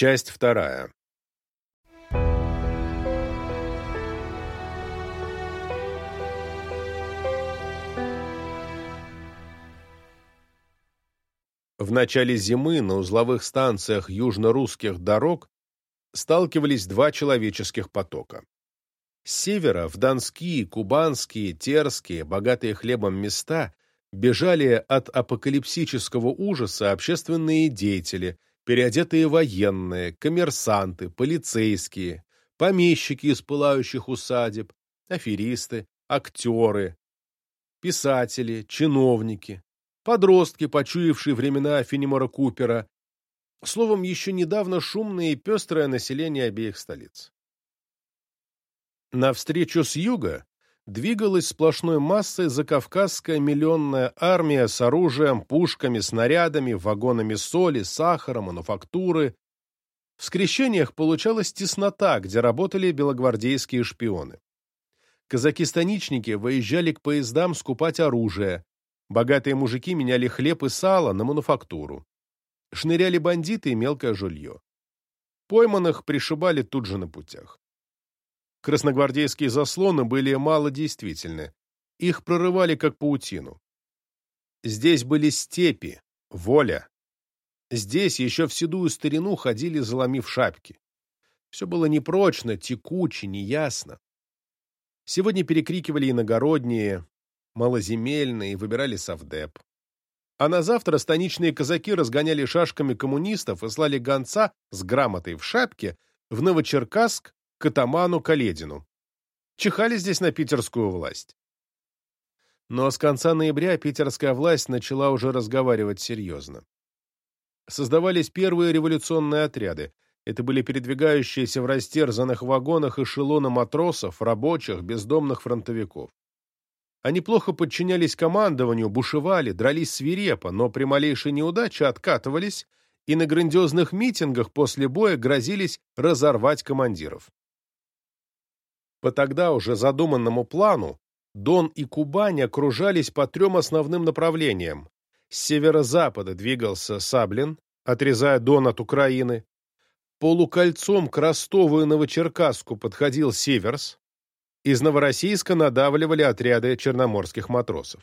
Часть вторая. В начале зимы на узловых станциях южно-русских дорог сталкивались два человеческих потока. С севера в донские, кубанские, терские, богатые хлебом места бежали от апокалипсического ужаса общественные деятели, переодетые военные, коммерсанты, полицейские, помещики из пылающих усадеб, аферисты, актеры, писатели, чиновники, подростки, почуявшие времена Фенемора Купера, словом, еще недавно шумное и пестрое население обеих столиц. Навстречу с юга двигалась сплошной массой закавказская миллионная армия с оружием, пушками, снарядами, вагонами соли, сахара, мануфактуры. В скрещениях получалась теснота, где работали белогвардейские шпионы. Казаки-станичники выезжали к поездам скупать оружие, богатые мужики меняли хлеб и сало на мануфактуру. Шныряли бандиты и мелкое жулье. Пойманных пришибали тут же на путях. Красногвардейские заслоны были малодействительны. Их прорывали как паутину. Здесь были степи, воля. Здесь еще в седую старину ходили, заломив шапки. Все было непрочно, текуче, неясно. Сегодня перекрикивали иногородние, малоземельные, выбирали совдеп. А на завтра станичные казаки разгоняли шашками коммунистов и слали гонца с грамотой в шапке в Новочеркасск к атаману Каледину. Чихали здесь на питерскую власть. Но с конца ноября питерская власть начала уже разговаривать серьезно. Создавались первые революционные отряды. Это были передвигающиеся в растерзанных вагонах эшелоны матросов, рабочих, бездомных фронтовиков. Они плохо подчинялись командованию, бушевали, дрались свирепо, но при малейшей неудаче откатывались и на грандиозных митингах после боя грозились разорвать командиров. По тогда уже задуманному плану Дон и Кубань окружались по трем основным направлениям. С северо-запада двигался Саблин, отрезая Дон от Украины. Полукольцом к Ростову и Новочеркасску подходил Северс. Из Новороссийска надавливали отряды черноморских матросов.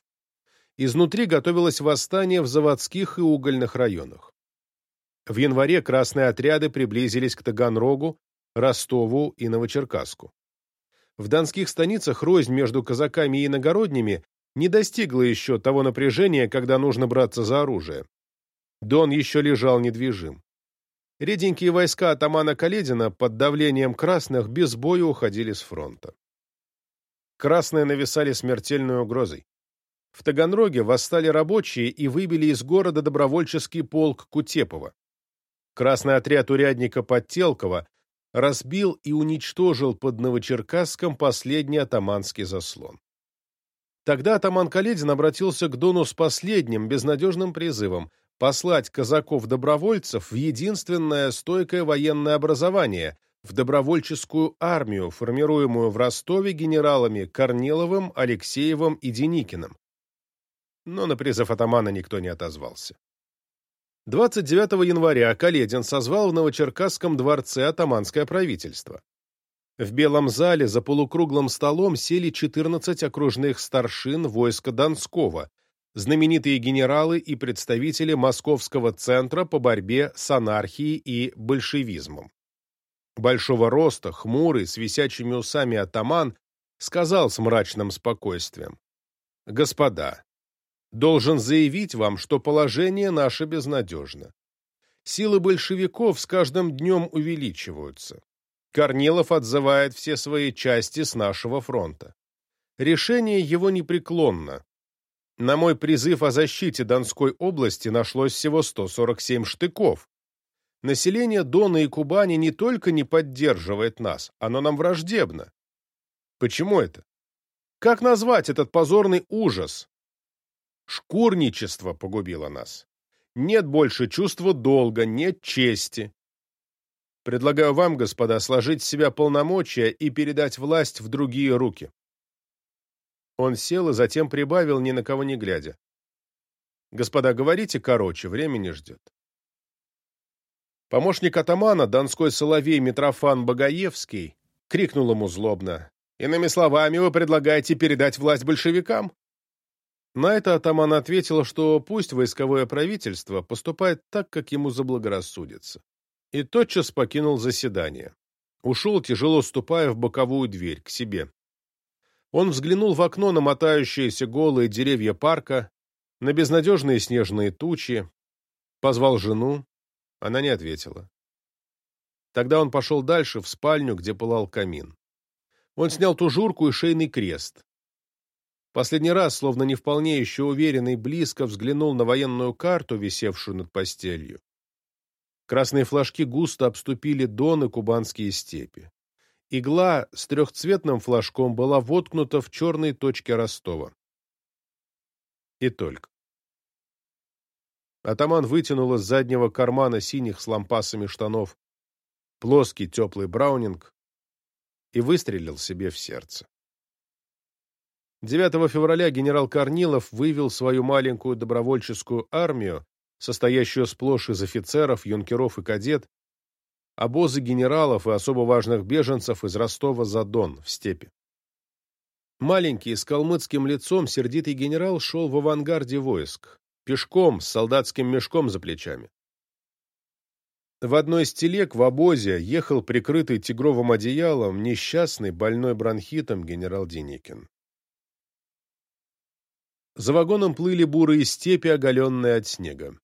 Изнутри готовилось восстание в заводских и угольных районах. В январе красные отряды приблизились к Таганрогу, Ростову и Новочеркасску в донских станицах рознь между казаками и иногородними не достигла еще того напряжения, когда нужно браться за оружие. Дон еще лежал недвижим. Реденькие войска атамана Каледина под давлением красных без боя уходили с фронта. Красные нависали смертельной угрозой. В Таганроге восстали рабочие и выбили из города добровольческий полк Кутепова. Красный отряд урядника Подтелкова разбил и уничтожил под Новочеркасском последний атаманский заслон. Тогда атаман Каледин обратился к Дону с последним, безнадежным призывом послать казаков-добровольцев в единственное стойкое военное образование, в добровольческую армию, формируемую в Ростове генералами Корниловым, Алексеевым и Деникиным. Но на призыв атамана никто не отозвался. 29 января Каледин созвал в Новочеркасском дворце атаманское правительство. В Белом зале за полукруглым столом сели 14 окружных старшин войска Донского, знаменитые генералы и представители Московского центра по борьбе с анархией и большевизмом. Большого роста, хмурый, с висячими усами атаман, сказал с мрачным спокойствием. «Господа, Должен заявить вам, что положение наше безнадежно. Силы большевиков с каждым днем увеличиваются. Корнилов отзывает все свои части с нашего фронта. Решение его непреклонно. На мой призыв о защите Донской области нашлось всего 147 штыков. Население Дона и Кубани не только не поддерживает нас, оно нам враждебно. Почему это? Как назвать этот позорный ужас, Шкурничество погубило нас. Нет больше чувства долга, нет чести. Предлагаю вам, господа, сложить с себя полномочия и передать власть в другие руки. Он сел и затем прибавил, ни на кого не глядя. Господа, говорите короче, время не ждет. Помощник атамана, донской соловей Митрофан Богоевский, крикнул ему злобно. «Иными словами, вы предлагаете передать власть большевикам?» На это атаман ответил, что пусть войсковое правительство поступает так, как ему заблагорассудится. И тотчас покинул заседание. Ушел, тяжело ступая в боковую дверь, к себе. Он взглянул в окно на мотающиеся голые деревья парка, на безнадежные снежные тучи, позвал жену, она не ответила. Тогда он пошел дальше, в спальню, где пылал камин. Он снял тужурку и шейный крест. Последний раз, словно не вполне еще уверенный, близко взглянул на военную карту, висевшую над постелью. Красные флажки густо обступили Дон и кубанские степи. Игла с трехцветным флажком была воткнута в черной точке Ростова. И только. Атаман вытянул из заднего кармана синих с лампасами штанов плоский теплый браунинг и выстрелил себе в сердце. 9 февраля генерал Корнилов вывел свою маленькую добровольческую армию, состоящую сплошь из офицеров, юнкеров и кадет, обозы генералов и особо важных беженцев из Ростова-за-Дон в степи. Маленький, с калмыцким лицом, сердитый генерал шел в авангарде войск, пешком, с солдатским мешком за плечами. В одной из телег в обозе ехал прикрытый тигровым одеялом несчастный, больной бронхитом генерал Деникин. За вагоном плыли бурые степи, оголенные от снега.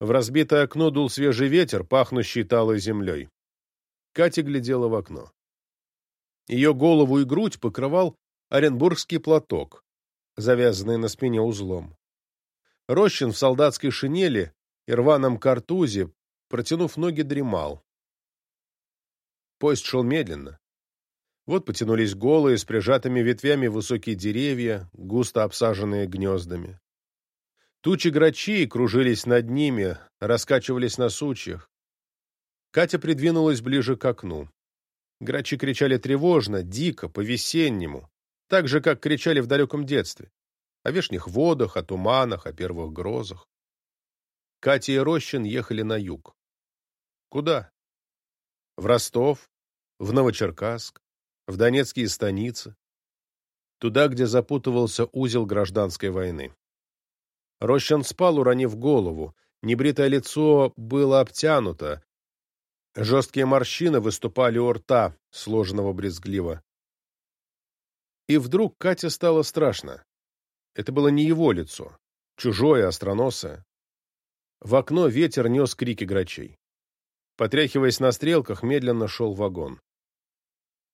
В разбитое окно дул свежий ветер, пахнущий талой землей. Катя глядела в окно. Ее голову и грудь покрывал оренбургский платок, завязанный на спине узлом. Рощин в солдатской шинели и рваном картузе протянув ноги, дремал. Поезд шел медленно. Вот потянулись голые, с прижатыми ветвями высокие деревья, густо обсаженные гнездами. Тучи грачей кружились над ними, раскачивались на сучьях. Катя придвинулась ближе к окну. Грачи кричали тревожно, дико, по-весеннему, так же, как кричали в далеком детстве. О вешних водах, о туманах, о первых грозах. Катя и Рощин ехали на юг. Куда? В Ростов, в Новочеркасск, в Донецкие станицы. Туда, где запутывался узел гражданской войны. Рощин спал, уронив голову. Небритое лицо было обтянуто. Жесткие морщины выступали у рта, сложенного брезгливо. И вдруг Кате стало страшно. Это было не его лицо, чужое, остроносое. В окно ветер нес крики грачей. Потряхиваясь на стрелках, медленно шел вагон.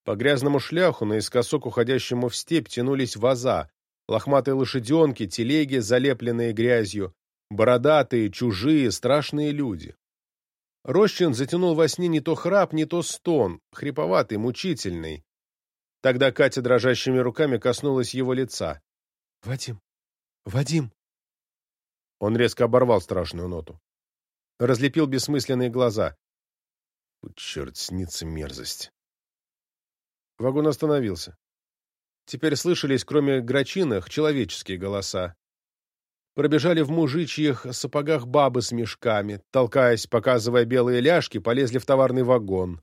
По грязному шляху, наискосок уходящему в степь, тянулись ваза, лохматые лошаденки, телеги, залепленные грязью, бородатые, чужие, страшные люди. Рощин затянул во сне не то храп, не то стон, хриповатый, мучительный. Тогда Катя дрожащими руками коснулась его лица. «Вадим! Вадим!» Он резко оборвал страшную ноту. Разлепил бессмысленные глаза. Черт, снится мерзость. Вагон остановился. Теперь слышались, кроме грачиных, человеческие голоса. Пробежали в мужичьих сапогах бабы с мешками, толкаясь, показывая белые ляжки, полезли в товарный вагон.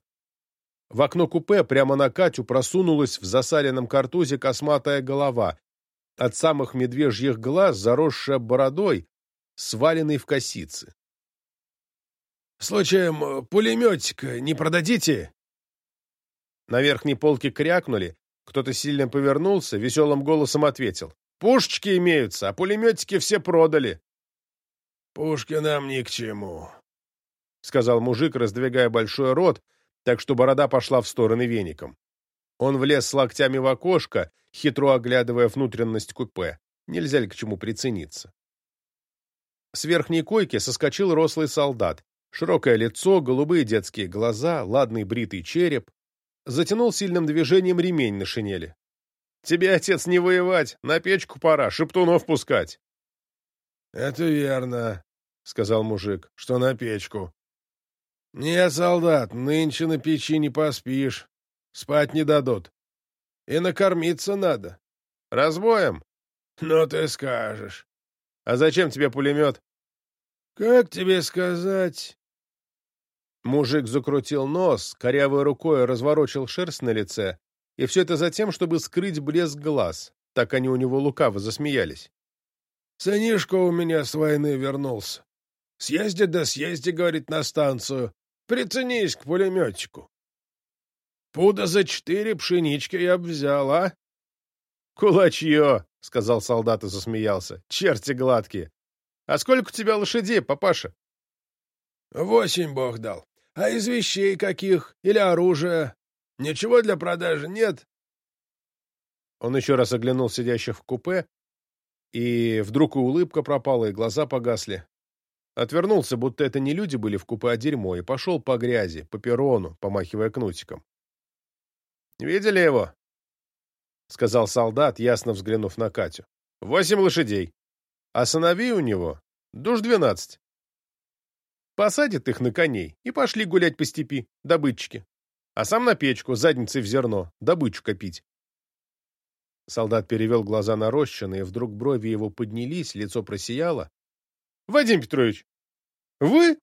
В окно купе прямо на Катю просунулась в засаленном картузе косматая голова, от самых медвежьих глаз, заросшая бородой, сваленной в косицы. Случаем э, пулеметика не продадите?» На верхней полке крякнули, кто-то сильно повернулся, веселым голосом ответил. «Пушечки имеются, а пулеметики все продали». «Пушки нам ни к чему», — сказал мужик, раздвигая большой рот, так что борода пошла в стороны веником. Он влез с локтями в окошко, хитро оглядывая внутренность купе. Нельзя ли к чему прицениться? С верхней койки соскочил рослый солдат, Широкое лицо, голубые детские глаза, ладный бритый череп. Затянул сильным движением ремень на шинели. «Тебе, отец, не воевать, на печку пора, шептунов пускать». «Это верно», — сказал мужик, — «что на печку». «Нет, солдат, нынче на печи не поспишь, спать не дадут. И накормиться надо. Разбоем?» «Ну ты скажешь». «А зачем тебе пулемет?» «Как тебе сказать?» Мужик закрутил нос, корявой рукой разворочил шерсть на лице, и все это затем, чтобы скрыть блеск глаз. Так они у него лукаво засмеялись. «Сынишка у меня с войны вернулся. Съезди да съезди, — говорит, — на станцию. Приценись к пулеметчику. Пуда за четыре пшенички я б взял, а?» «Кулачье!» — сказал солдат и засмеялся. «Черти гладкие! А сколько у тебя лошадей, папаша?» «Восемь бог дал. А из вещей каких? Или оружия? Ничего для продажи нет?» Он еще раз оглянул сидящих в купе, и вдруг и улыбка пропала, и глаза погасли. Отвернулся, будто это не люди были в купе, а дерьмо, и пошел по грязи, по перрону, помахивая кнутиком. «Видели его?» — сказал солдат, ясно взглянув на Катю. «Восемь лошадей. А сыновей у него душ двенадцать. Посадит их на коней и пошли гулять по степи, добытчики. А сам на печку, задницей в зерно, добычу копить. Солдат перевел глаза на Рощина, и вдруг брови его поднялись, лицо просияло. — Вадим Петрович, вы?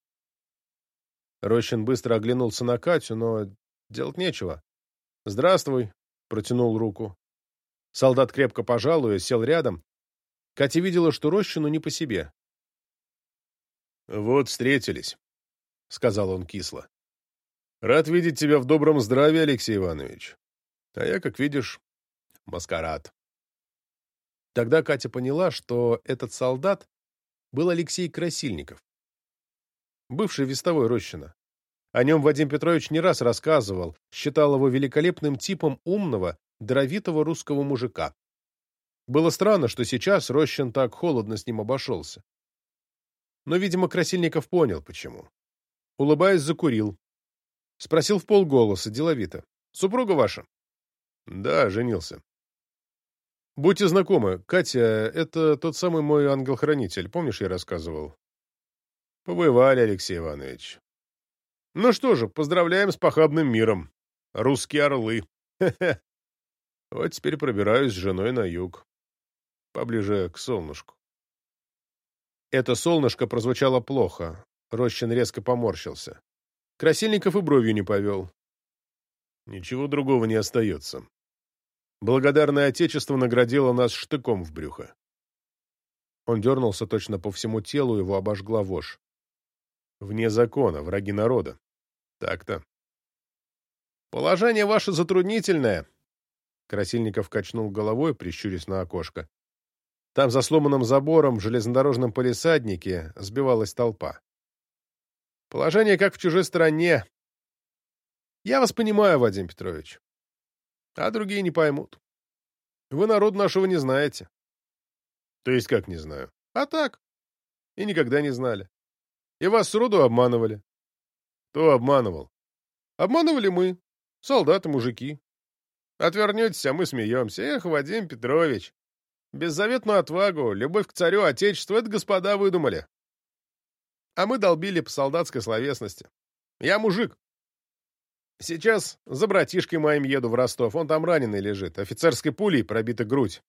Рощин быстро оглянулся на Катю, но делать нечего. — Здравствуй, — протянул руку. Солдат крепко пожал ее, сел рядом. Катя видела, что Рощину не по себе. «Вот встретились», — сказал он кисло. «Рад видеть тебя в добром здравии, Алексей Иванович. А я, как видишь, маскарад». Тогда Катя поняла, что этот солдат был Алексей Красильников, бывший вестовой Рощина. О нем Вадим Петрович не раз рассказывал, считал его великолепным типом умного, даровитого русского мужика. Было странно, что сейчас Рощин так холодно с ним обошелся. Но, видимо, Красильников понял, почему. Улыбаясь, закурил. Спросил в полголоса, деловито. «Супруга ваша?» «Да, женился». «Будьте знакомы. Катя, это тот самый мой ангел-хранитель. Помнишь, я рассказывал?» «Побывали, Алексей Иванович». «Ну что же, поздравляем с похабным миром. Русские орлы. Вот теперь пробираюсь с женой на юг. Поближе к солнышку. Это солнышко прозвучало плохо. Рощин резко поморщился. Красильников и бровью не повел. Ничего другого не остается. Благодарное Отечество наградило нас штыком в брюхо. Он дернулся точно по всему телу, его обожгла вошь. Вне закона, враги народа. Так-то. Положение ваше затруднительное. Красильников качнул головой, прищурясь на окошко. Там, за сломанным забором, в железнодорожном полисаднике, сбивалась толпа. Положение как в чужой стране. Я вас понимаю, Вадим Петрович. А другие не поймут. Вы народ нашего не знаете. То есть как не знаю? А так. И никогда не знали. И вас сроду обманывали. Кто обманывал? Обманывали мы, солдаты-мужики. Отвернетесь, а мы смеемся. Эх, Вадим Петрович, Беззаветную отвагу, любовь к царю, отечеству — это господа выдумали. А мы долбили по солдатской словесности. Я мужик. Сейчас за братишкой моим еду в Ростов. Он там раненый лежит. Офицерской пулей пробита грудь.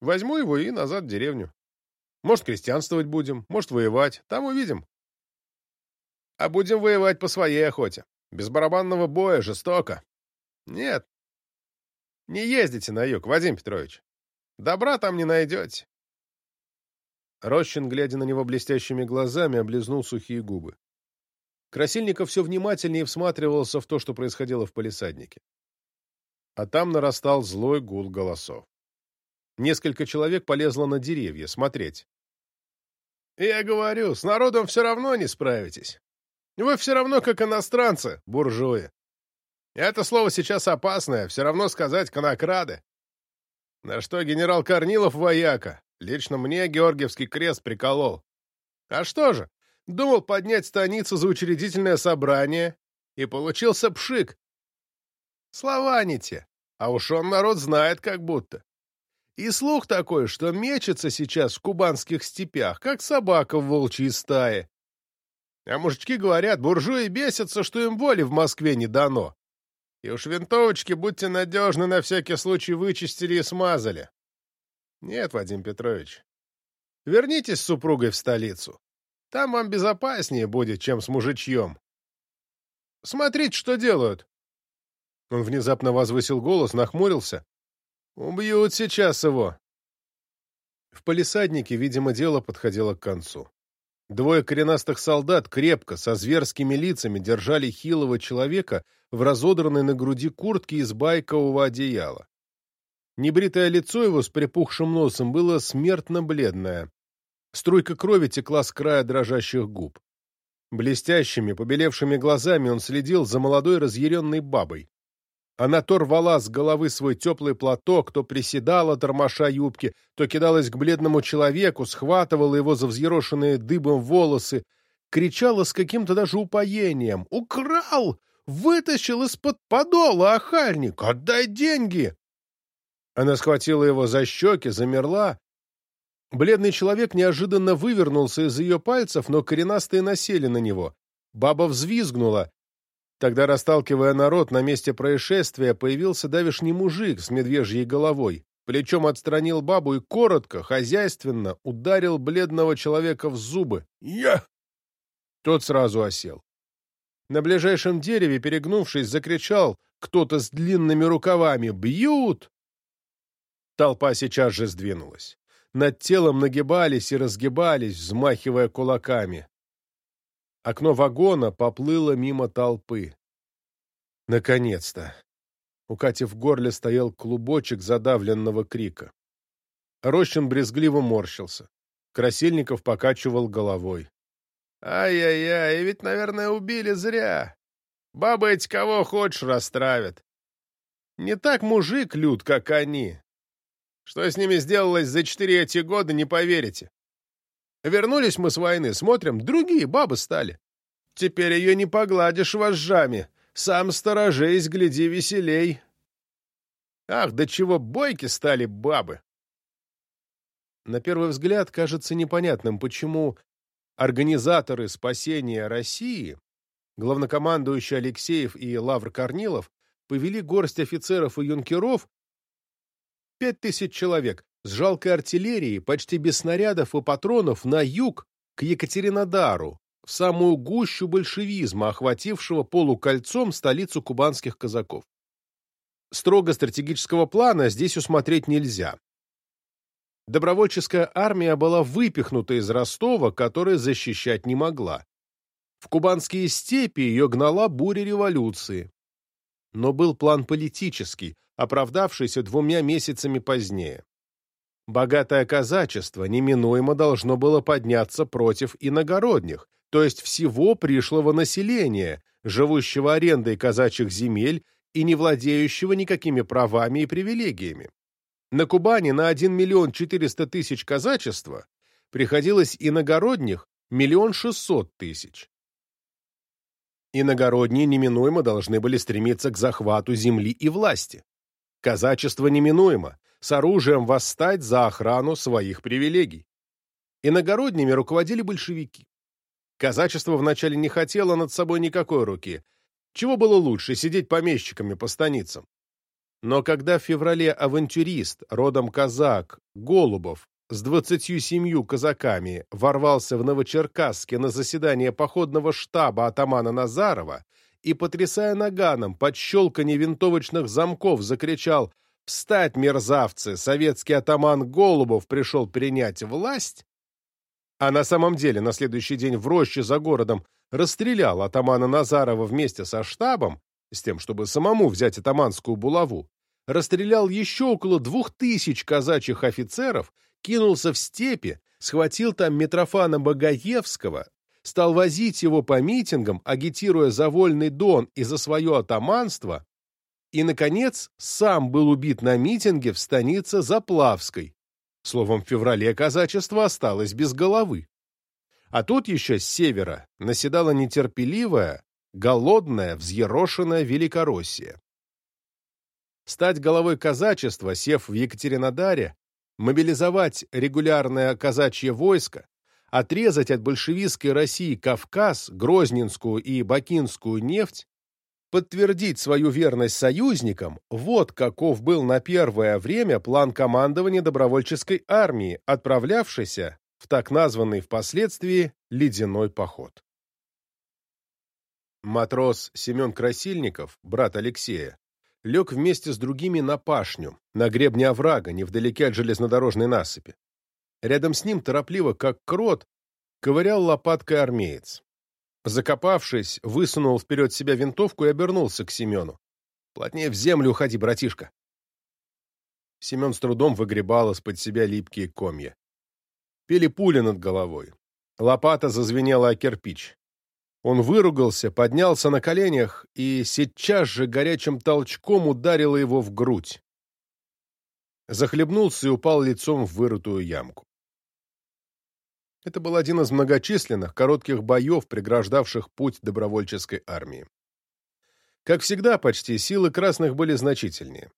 Возьму его и назад в деревню. Может, крестьянствовать будем, может, воевать. Там увидим. А будем воевать по своей охоте. Без барабанного боя, жестоко. Нет. Не ездите на юг, Вадим Петрович. Добра там не найдете. Рощин, глядя на него блестящими глазами, облизнул сухие губы. Красильников все внимательнее всматривался в то, что происходило в палисаднике. А там нарастал злой гул голосов. Несколько человек полезло на деревья смотреть. «Я говорю, с народом все равно не справитесь. Вы все равно как иностранцы, буржуи. Это слово сейчас опасное, все равно сказать конокрады. На что генерал Корнилов вояка. Лично мне Георгиевский крест приколол. А что же, думал поднять станицу за учредительное собрание, и получился пшик. Слова не те, а уж он народ знает как будто. И слух такой, что мечется сейчас в кубанских степях, как собака в волчьей стае. А мужички говорят, буржуи бесятся, что им воли в Москве не дано. И уж винтовочки, будьте надежны, на всякий случай вычистили и смазали. Нет, Вадим Петрович, вернитесь с супругой в столицу. Там вам безопаснее будет, чем с мужичьем. Смотрите, что делают!» Он внезапно возвысил голос, нахмурился. «Убьют сейчас его!» В палисаднике, видимо, дело подходило к концу. Двое коренастых солдат крепко, со зверскими лицами, держали хилого человека в разодранной на груди куртке из байкового одеяла. Небритое лицо его с припухшим носом было смертно бледное. Струйка крови текла с края дрожащих губ. Блестящими, побелевшими глазами он следил за молодой разъяренной бабой. Она то рвала с головы свой теплый платок, то приседала, тормоша юбки, то кидалась к бледному человеку, схватывала его за взъерошенные дыбом волосы, кричала с каким-то даже упоением. «Украл! Вытащил из-под подола охальник! Отдай деньги!» Она схватила его за щеки, замерла. Бледный человек неожиданно вывернулся из ее пальцев, но коренастые насели на него. Баба взвизгнула. Тогда, расталкивая народ, на месте происшествия появился давишний мужик с медвежьей головой. Плечом отстранил бабу и коротко, хозяйственно ударил бледного человека в зубы. «Я!» Тот сразу осел. На ближайшем дереве, перегнувшись, закричал кто-то с длинными рукавами «Бьют!» Толпа сейчас же сдвинулась. Над телом нагибались и разгибались, взмахивая кулаками. Окно вагона поплыло мимо толпы. Наконец-то! У Кати в горле стоял клубочек задавленного крика. Рощин брезгливо морщился. Красильников покачивал головой. «Ай-яй-яй, ведь, наверное, убили зря. Бабы эти кого хочешь растравят. Не так мужик лют, как они. Что с ними сделалось за четыре эти года, не поверите. Вернулись мы с войны, смотрим, другие бабы стали. Теперь ее не погладишь вожжами. Сам сторожись, гляди веселей. Ах, до чего бойки стали бабы! На первый взгляд кажется непонятным, почему организаторы спасения России, главнокомандующий Алексеев и Лавр Корнилов, повели горсть офицеров и юнкеров Пять тысяч человек с жалкой артиллерией, почти без снарядов и патронов, на юг, к Екатеринодару, в самую гущу большевизма, охватившего полукольцом столицу кубанских казаков. Строго стратегического плана здесь усмотреть нельзя. Добровольческая армия была выпихнута из Ростова, которая защищать не могла. В кубанские степи ее гнала буря революции. Но был план политический, оправдавшийся двумя месяцами позднее. Богатое казачество неминуемо должно было подняться против иногородних, то есть всего пришлого населения, живущего арендой казачьих земель и не владеющего никакими правами и привилегиями. На Кубани на 1 миллион 400 тысяч казачества приходилось иногородних миллион шестьсот тысяч. Иногородние неминуемо должны были стремиться к захвату земли и власти. Казачество неминуемо, с оружием восстать за охрану своих привилегий. Иногородними руководили большевики. Казачество вначале не хотело над собой никакой руки. Чего было лучше, сидеть помещиками по станицам? Но когда в феврале авантюрист, родом казак, Голубов, с двадцатью семью казаками ворвался в Новочеркасске на заседание походного штаба атамана Назарова и, потрясая наганом под щелканье винтовочных замков, закричал «Встать, мерзавцы! Советский атаман Голубов пришел принять власть!» А на самом деле на следующий день в роще за городом расстрелял атамана Назарова вместе со штабом, с тем, чтобы самому взять атаманскую булаву, расстрелял еще около двух тысяч казачьих офицеров, кинулся в степи, схватил там Митрофана Богоевского, стал возить его по митингам, агитируя за вольный Дон и за свое атаманство, и, наконец, сам был убит на митинге в станице Заплавской. Словом, в феврале казачество осталось без головы. А тут еще с севера наседала нетерпеливая, голодная, взъерошенная Великороссия. Стать головой казачества, сев в Екатеринодаре, мобилизовать регулярное казачье войско, отрезать от большевистской России Кавказ, Грозненскую и Бакинскую нефть, подтвердить свою верность союзникам, вот каков был на первое время план командования добровольческой армии, отправлявшейся в так названный впоследствии ледяной поход. Матрос Семен Красильников, брат Алексея, лег вместе с другими на пашню, на гребне оврага, невдалеке от железнодорожной насыпи. Рядом с ним, торопливо, как крот, ковырял лопаткой армеец. Закопавшись, высунул вперед себя винтовку и обернулся к Семену. «Плотнее в землю уходи, братишка!» Семен с трудом выгребал из-под себя липкие комья. Пели пули над головой. Лопата зазвенела о кирпич. Он выругался, поднялся на коленях и сейчас же горячим толчком ударило его в грудь. Захлебнулся и упал лицом в вырытую ямку. Это был один из многочисленных коротких боев, преграждавших путь добровольческой армии. Как всегда, почти силы красных были значительнее.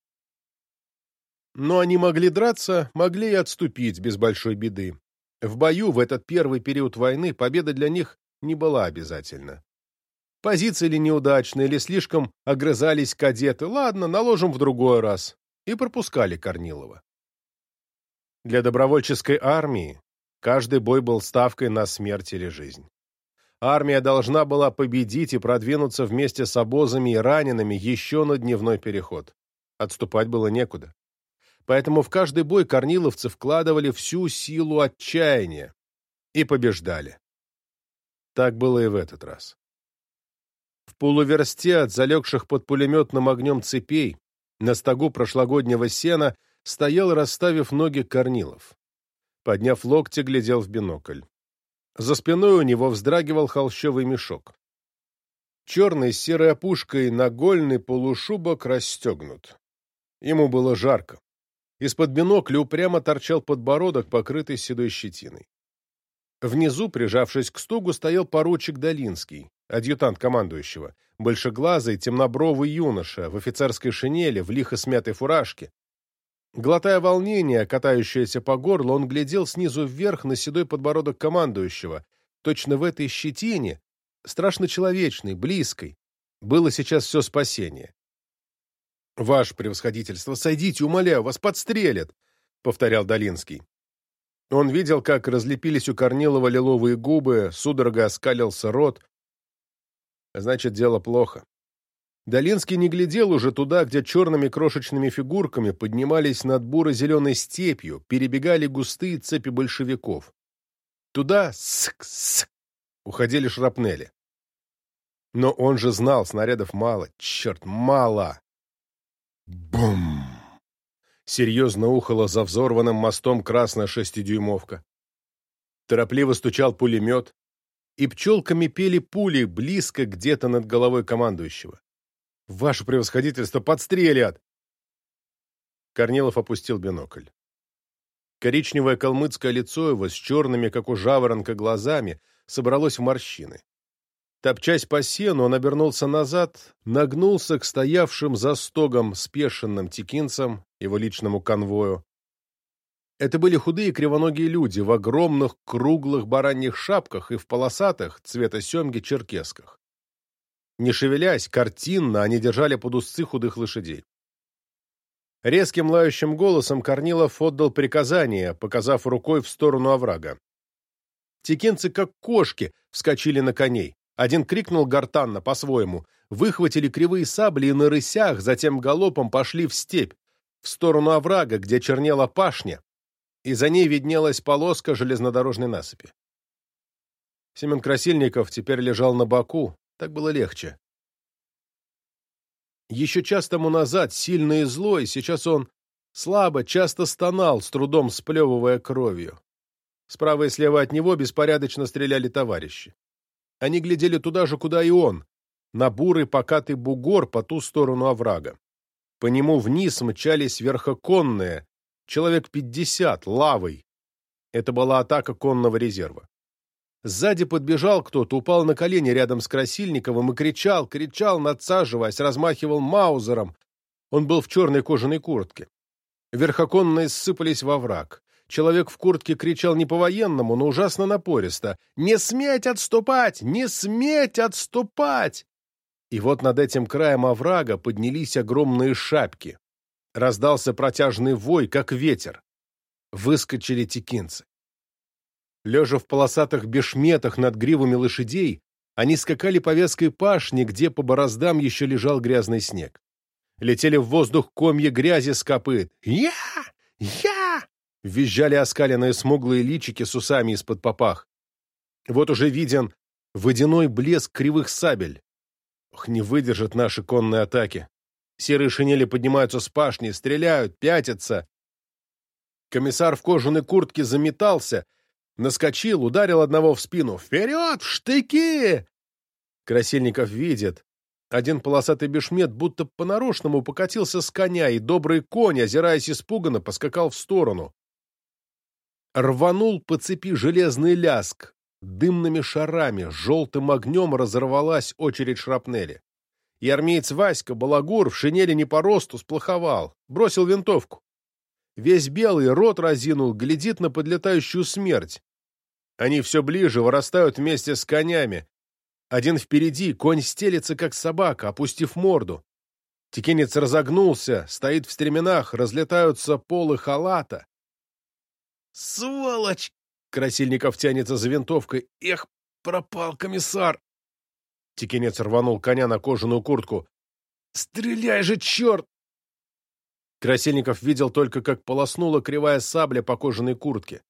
Но они могли драться, могли и отступить без большой беды. В бою в этот первый период войны победа для них не была обязательна. Позиции ли неудачные, или слишком огрызались кадеты, ладно, наложим в другой раз, и пропускали Корнилова. Для добровольческой армии каждый бой был ставкой на смерть или жизнь. Армия должна была победить и продвинуться вместе с обозами и ранеными еще на дневной переход. Отступать было некуда. Поэтому в каждый бой корниловцы вкладывали всю силу отчаяния и побеждали. Так было и в этот раз. В полуверсте от залегших под пулеметным огнем цепей на стогу прошлогоднего сена стоял, расставив ноги Корнилов. Подняв локти, глядел в бинокль. За спиной у него вздрагивал холщовый мешок. Черный с серой опушкой нагольный полушубок расстегнут. Ему было жарко. Из-под бинокля упрямо торчал подбородок, покрытый седой щетиной. Внизу, прижавшись к стугу, стоял поручик Долинский, адъютант командующего, большеглазый, темнобровый юноша, в офицерской шинели, в лихо смятой фуражке. Глотая волнение, катающееся по горлу, он глядел снизу вверх на седой подбородок командующего. Точно в этой щетине, страшно человечной, близкой, было сейчас все спасение. «Ваше превосходительство, сойдите, умоляю, вас подстрелят!» — повторял Долинский. Он видел, как разлепились у Корнилова лиловые губы, судорога оскалился рот. Значит, дело плохо. Долинский не глядел уже туда, где черными крошечными фигурками поднимались над буро-зеленой степью, перебегали густые цепи большевиков. Туда ск-ск уходили шрапнели. Но он же знал, снарядов мало, черт, мало. Бум! Серьезно ухала за взорванным мостом красная шестидюймовка. Торопливо стучал пулемет, и пчелками пели пули близко где-то над головой командующего. «Ваше превосходительство, подстрелят!» Корнилов опустил бинокль. Коричневое калмыцкое лицо его с черными, как у жаворонка, глазами собралось в морщины. Топчась по сену, он обернулся назад, нагнулся к стоявшим за стогом спешенным текинцам, его личному конвою. Это были худые кривоногие люди в огромных круглых бараньих шапках и в полосатых цвета семги черкесках. Не шевелясь, картинно они держали под узцы худых лошадей. Резким лающим голосом Корнилов отдал приказание, показав рукой в сторону оврага. Текинцы, как кошки, вскочили на коней. Один крикнул гортанно, по-своему, выхватили кривые сабли и на рысях, затем галопом пошли в степь, в сторону оврага, где чернела пашня, и за ней виднелась полоска железнодорожной насыпи. Семен Красильников теперь лежал на боку, так было легче. Еще час тому назад, сильный и злой, сейчас он слабо, часто стонал, с трудом сплевывая кровью. Справа и слева от него беспорядочно стреляли товарищи. Они глядели туда же, куда и он, на бурый покатый бугор по ту сторону оврага. По нему вниз мчались верхоконные, человек пятьдесят, лавой. Это была атака конного резерва. Сзади подбежал кто-то, упал на колени рядом с Красильниковым и кричал, кричал, надсаживаясь, размахивал маузером. Он был в черной кожаной куртке. Верхоконные ссыпались во враг. Человек в куртке кричал не по-военному, но ужасно напористо. «Не сметь отступать! Не сметь отступать!» И вот над этим краем оврага поднялись огромные шапки. Раздался протяжный вой, как ветер. Выскочили текинцы. Лежа в полосатых бешметах над гривами лошадей, Они скакали по вязкой пашне, где по бороздам еще лежал грязный снег. Летели в воздух комья грязи с копыт. «Я! Я!» Визжали оскаленные смуглые личики с усами из-под попах. Вот уже виден водяной блеск кривых сабель. Ох, не выдержат наши конные атаки. Серые шинели поднимаются с пашни, стреляют, пятятся. Комиссар в кожаной куртке заметался, наскочил, ударил одного в спину. «Вперед! В штыки!» Красильников видит. Один полосатый бешмет будто по-нарочному покатился с коня, и добрый конь, озираясь испуганно, поскакал в сторону. Рванул по цепи железный ляск. Дымными шарами, желтым огнем разорвалась очередь шрапнели. И армеец Васька, балагур, в шинели не по росту, сплоховал, бросил винтовку. Весь белый рот разинул, глядит на подлетающую смерть. Они все ближе, вырастают вместе с конями. Один впереди, конь стелется, как собака, опустив морду. Текинец разогнулся, стоит в стременах, разлетаются полы халата. «Сволочь!» — Красильников тянется за винтовкой. «Эх, пропал комиссар!» Текинец рванул коня на кожаную куртку. «Стреляй же, черт!» Красильников видел только, как полоснула кривая сабля по кожаной куртке.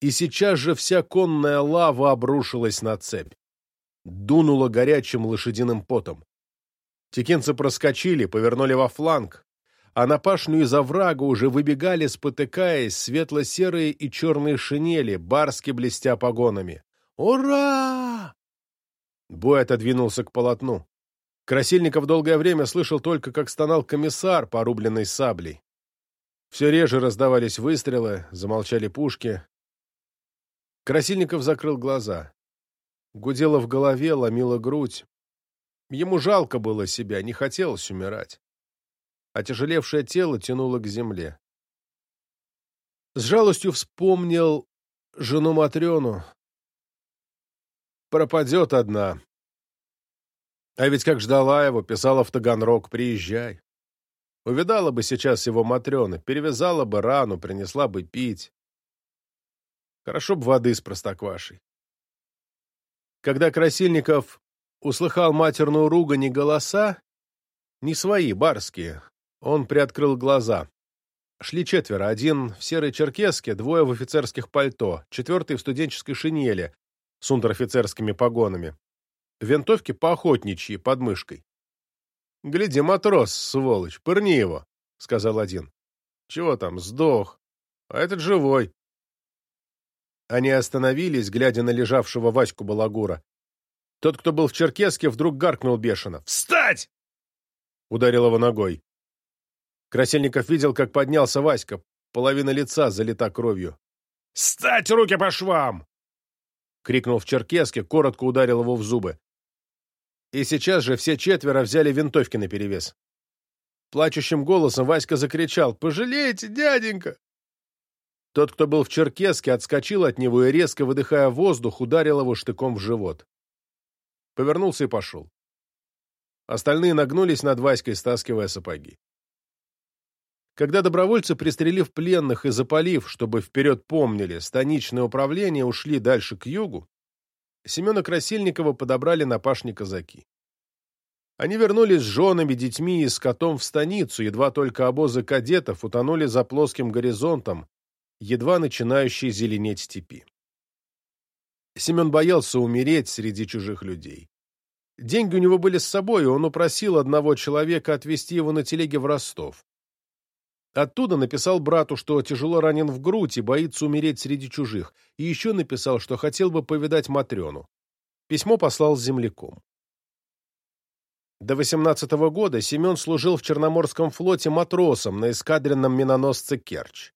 И сейчас же вся конная лава обрушилась на цепь. Дунула горячим лошадиным потом. Текинцы проскочили, повернули во фланг, а на пашню из оврага уже выбегали, спотыкаясь, светло-серые и черные шинели, барски блестя погонами. «Ура!» Бой отодвинулся к полотну. Красильников долгое время слышал только, как стонал комиссар, порубленный саблей. Все реже раздавались выстрелы, замолчали пушки. Красильников закрыл глаза. Гудело в голове, ломило грудь. Ему жалко было себя, не хотелось умирать. Отяжелевшее тело тянуло к земле. С жалостью вспомнил жену Матрёну, пропадет одна. А ведь как ждала его, писала в Таганрог, приезжай. Увидала бы сейчас его Матрена, перевязала бы рану, принесла бы пить. Хорошо бы воды с простоквашей. Когда Красильников услыхал матерную ругань и голоса, не свои, барские, он приоткрыл глаза. Шли четверо, один в серой черкеске, двое в офицерских пальто, четвертый в студенческой шинели, с унтер-офицерскими погонами. Винтовки поохотничьи, под мышкой. — Гляди, матрос, сволочь, пырни его, — сказал один. — Чего там, сдох. А этот живой. Они остановились, глядя на лежавшего Ваську Балагура. Тот, кто был в Черкеске, вдруг гаркнул бешено. «Встать!» Ударил его ногой. Красильников видел, как поднялся Васька. Половина лица залита кровью. «Встать! Руки по швам!» крикнул в черкеске, коротко ударил его в зубы. И сейчас же все четверо взяли винтовки наперевес. Плачущим голосом Васька закричал «Пожалейте, дяденька!» Тот, кто был в черкеске, отскочил от него и, резко выдыхая воздух, ударил его штыком в живот. Повернулся и пошел. Остальные нагнулись над Васькой, стаскивая сапоги. Когда добровольцы, пристрелив пленных и запалив, чтобы вперед помнили, станичное управление ушли дальше к югу, Семена Красильникова подобрали на пашне казаки. Они вернулись с женами, детьми и скотом в станицу, едва только обозы кадетов утонули за плоским горизонтом, едва начинающей зеленеть степи. Семен боялся умереть среди чужих людей. Деньги у него были с собой, и он упросил одного человека отвезти его на телеге в Ростов. Оттуда написал брату, что тяжело ранен в грудь и боится умереть среди чужих, и еще написал, что хотел бы повидать Матрёну. Письмо послал земляком. До 18 -го года Семен служил в Черноморском флоте матросом на эскадренном миноносце «Керчь».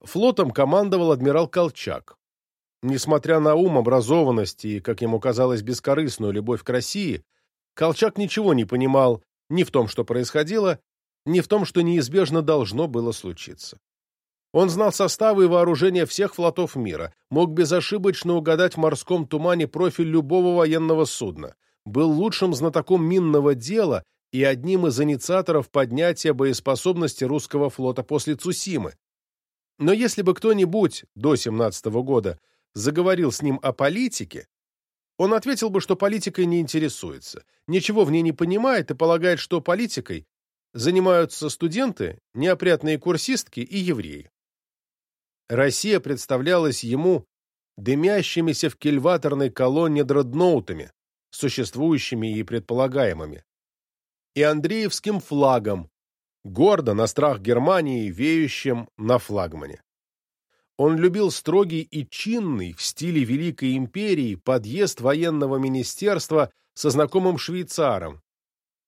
Флотом командовал адмирал Колчак. Несмотря на ум, образованность и, как ему казалось, бескорыстную любовь к России, Колчак ничего не понимал ни в том, что происходило, ни в том, что неизбежно должно было случиться. Он знал составы и вооружения всех флотов мира, мог безошибочно угадать в морском тумане профиль любого военного судна, был лучшим знатоком минного дела и одним из инициаторов поднятия боеспособности русского флота после Цусимы. Но если бы кто-нибудь до 17 -го года заговорил с ним о политике, Он ответил бы, что политикой не интересуется, ничего в ней не понимает и полагает, что политикой занимаются студенты, неопрятные курсистки и евреи. Россия представлялась ему дымящимися в кильваторной колонне дредноутами, существующими и предполагаемыми, и Андреевским флагом, гордо на страх Германии, веющим на флагмане. Он любил строгий и чинный в стиле Великой империи подъезд военного министерства со знакомым швейцаром,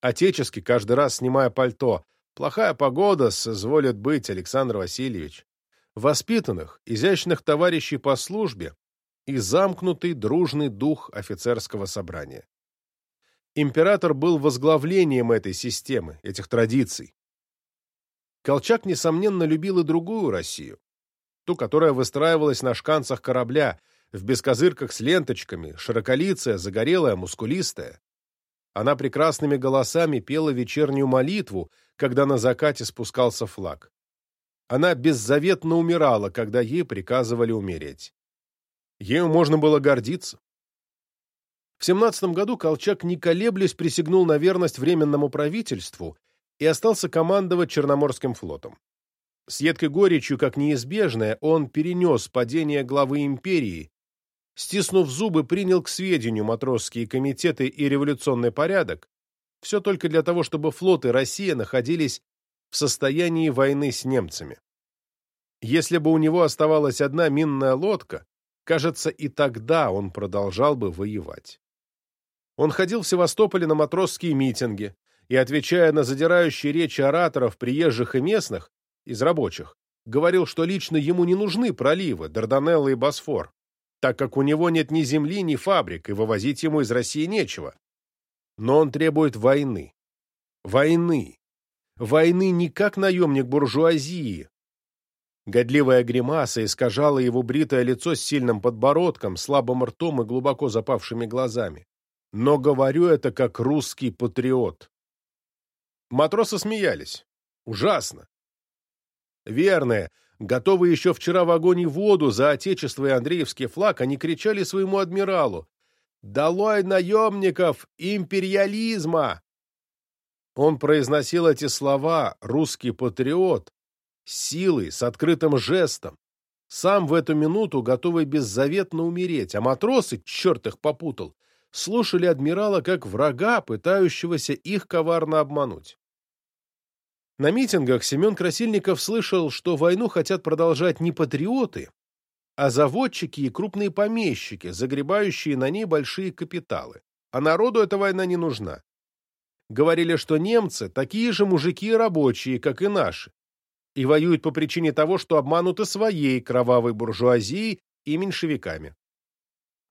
отечески каждый раз снимая пальто. Плохая погода, созволит быть, Александр Васильевич. Воспитанных, изящных товарищей по службе и замкнутый дружный дух офицерского собрания. Император был возглавлением этой системы, этих традиций. Колчак, несомненно, любил и другую Россию, ту, которая выстраивалась на шканцах корабля, в бескозырках с ленточками, широколицая, загорелая, мускулистая. Она прекрасными голосами пела вечернюю молитву, когда на закате спускался флаг. Она беззаветно умирала, когда ей приказывали умереть. Ею можно было гордиться. В 17 году Колчак, не колеблясь, присягнул на верность Временному правительству и остался командовать Черноморским флотом. С едкой горечью, как неизбежное, он перенес падение главы империи стиснув зубы, принял к сведению матросские комитеты и революционный порядок, все только для того, чтобы флот и Россия находились в состоянии войны с немцами. Если бы у него оставалась одна минная лодка, кажется, и тогда он продолжал бы воевать. Он ходил в Севастополе на матросские митинги и, отвечая на задирающие речи ораторов, приезжих и местных, из рабочих, говорил, что лично ему не нужны проливы, Дарданеллы и Босфор так как у него нет ни земли, ни фабрик, и вывозить ему из России нечего. Но он требует войны. Войны. Войны не как наемник буржуазии. Годливая гримаса искажала его бритое лицо с сильным подбородком, слабым ртом и глубоко запавшими глазами. Но говорю это как русский патриот. Матросы смеялись. Ужасно. Верное, Готовые еще вчера в огонь и воду за отечество и Андреевский флаг, они кричали своему адмиралу «Долой наемников! Империализма!» Он произносил эти слова, русский патриот, силой, с открытым жестом, сам в эту минуту готовый беззаветно умереть, а матросы, черт их попутал, слушали адмирала как врага, пытающегося их коварно обмануть. На митингах Семен Красильников слышал, что войну хотят продолжать не патриоты, а заводчики и крупные помещики, загребающие на ней большие капиталы. А народу эта война не нужна. Говорили, что немцы такие же мужики и рабочие, как и наши, и воюют по причине того, что обмануты своей кровавой буржуазией и меньшевиками.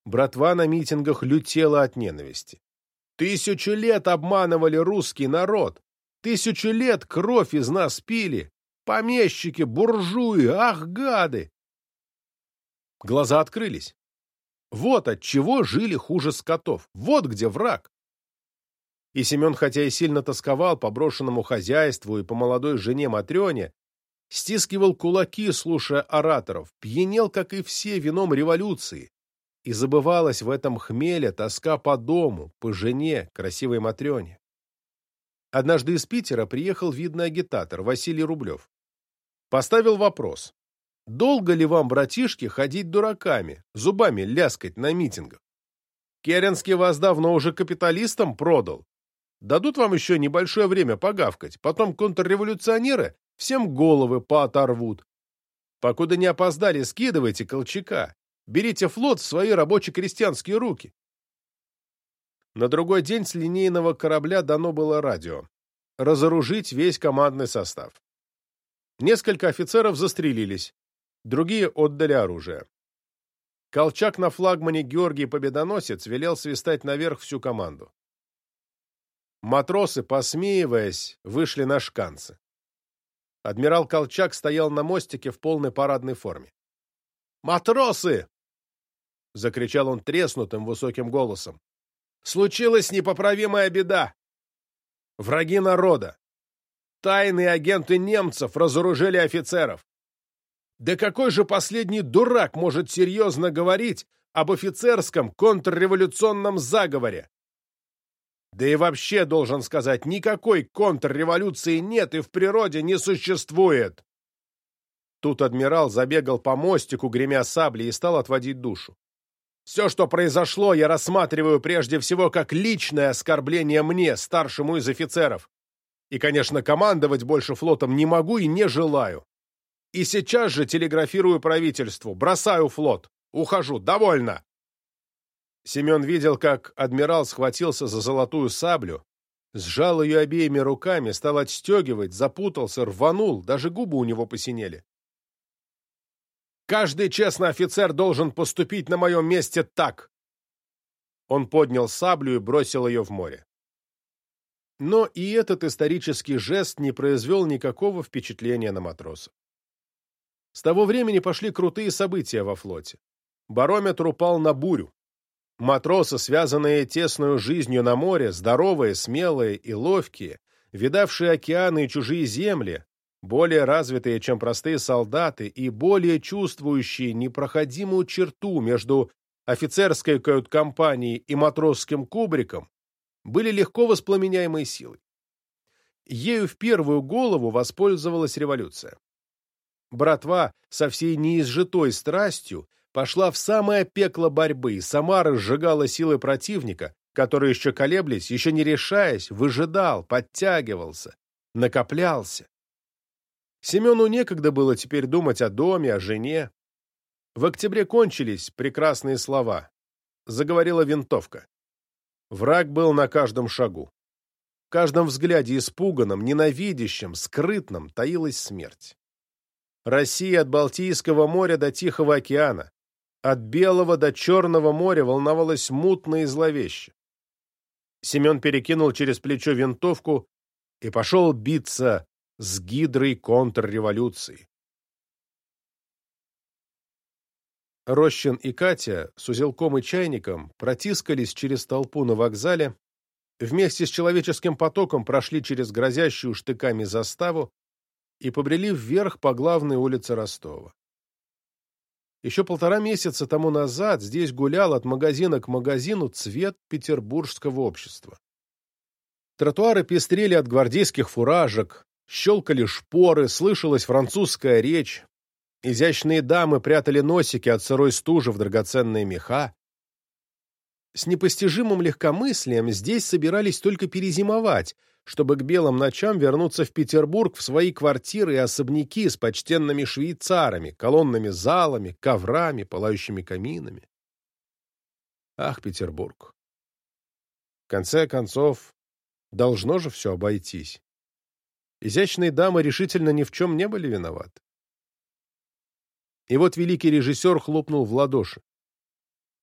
Братва на митингах лютела от ненависти. Тысячу лет обманывали русский народ, Тысячу лет кровь из нас пили. Помещики, буржуи, ах, гады! Глаза открылись. Вот от чего жили хуже скотов. Вот где враг. И Семен, хотя и сильно тосковал по брошенному хозяйству и по молодой жене Матрёне, стискивал кулаки, слушая ораторов, пьянел, как и все, вином революции, и забывалась в этом хмеле тоска по дому, по жене, красивой Матрёне. Однажды из Питера приехал видный агитатор Василий Рублев. Поставил вопрос. Долго ли вам, братишки, ходить дураками, зубами ляскать на митингах? Керенский вас давно уже капиталистам продал. Дадут вам еще небольшое время погавкать, потом контрреволюционеры всем головы пооторвут. Покуда не опоздали, скидывайте Колчака. Берите флот в свои рабоче-крестьянские руки. На другой день с линейного корабля дано было радио. Разоружить весь командный состав. Несколько офицеров застрелились, другие отдали оружие. Колчак на флагмане Георгий Победоносец велел свистать наверх всю команду. Матросы, посмеиваясь, вышли на шканцы. Адмирал Колчак стоял на мостике в полной парадной форме. «Матросы!» — закричал он треснутым высоким голосом. Случилась непоправимая беда. Враги народа. Тайные агенты немцев разоружили офицеров. Да какой же последний дурак может серьезно говорить об офицерском контрреволюционном заговоре. Да и вообще, должен сказать, никакой контрреволюции нет и в природе не существует. Тут адмирал забегал по мостику, гремя саблей, и стал отводить душу. Все, что произошло, я рассматриваю прежде всего как личное оскорбление мне, старшему из офицеров. И, конечно, командовать больше флотом не могу и не желаю. И сейчас же телеграфирую правительству, бросаю флот, ухожу, довольно. Семен видел, как адмирал схватился за золотую саблю, сжал ее обеими руками, стал отстегивать, запутался, рванул, даже губы у него посинели. Каждый честный офицер должен поступить на моем месте так. Он поднял саблю и бросил ее в море. Но и этот исторический жест не произвел никакого впечатления на матросов. С того времени пошли крутые события во флоте. Барометр упал на бурю. Матросы, связанные тесной жизнью на море, здоровые, смелые и ловкие, видавшие океаны и чужие земли, более развитые, чем простые солдаты, и более чувствующие непроходимую черту между офицерской кают-компанией и матросским кубриком, были легко воспламеняемой силой. Ею в первую голову воспользовалась революция. Братва со всей неизжитой страстью пошла в самое пекло борьбы и сама разжигала силы противника, который еще колеблясь, еще не решаясь, выжидал, подтягивался, накоплялся. Семену некогда было теперь думать о доме, о жене. В октябре кончились прекрасные слова. Заговорила винтовка. Враг был на каждом шагу. В каждом взгляде испуганном, ненавидящем, скрытном таилась смерть. Россия от Балтийского моря до Тихого океана, от Белого до Черного моря волновалась мутно и зловеще. Семен перекинул через плечо винтовку и пошел биться с гидрой контрреволюции. Рощин и Катя с узелком и чайником протискались через толпу на вокзале, вместе с человеческим потоком прошли через грозящую штыками заставу и побрели вверх по главной улице Ростова. Еще полтора месяца тому назад здесь гулял от магазина к магазину цвет петербургского общества. Тротуары пестрели от гвардейских фуражек, Щелкали шпоры, слышалась французская речь. Изящные дамы прятали носики от сырой стужи в драгоценные меха. С непостижимым легкомыслием здесь собирались только перезимовать, чтобы к белым ночам вернуться в Петербург в свои квартиры и особняки с почтенными швейцарами, колонными залами, коврами, пылающими каминами. Ах, Петербург! В конце концов, должно же все обойтись. Изящные дамы решительно ни в чем не были виноваты. И вот великий режиссер хлопнул в ладоши.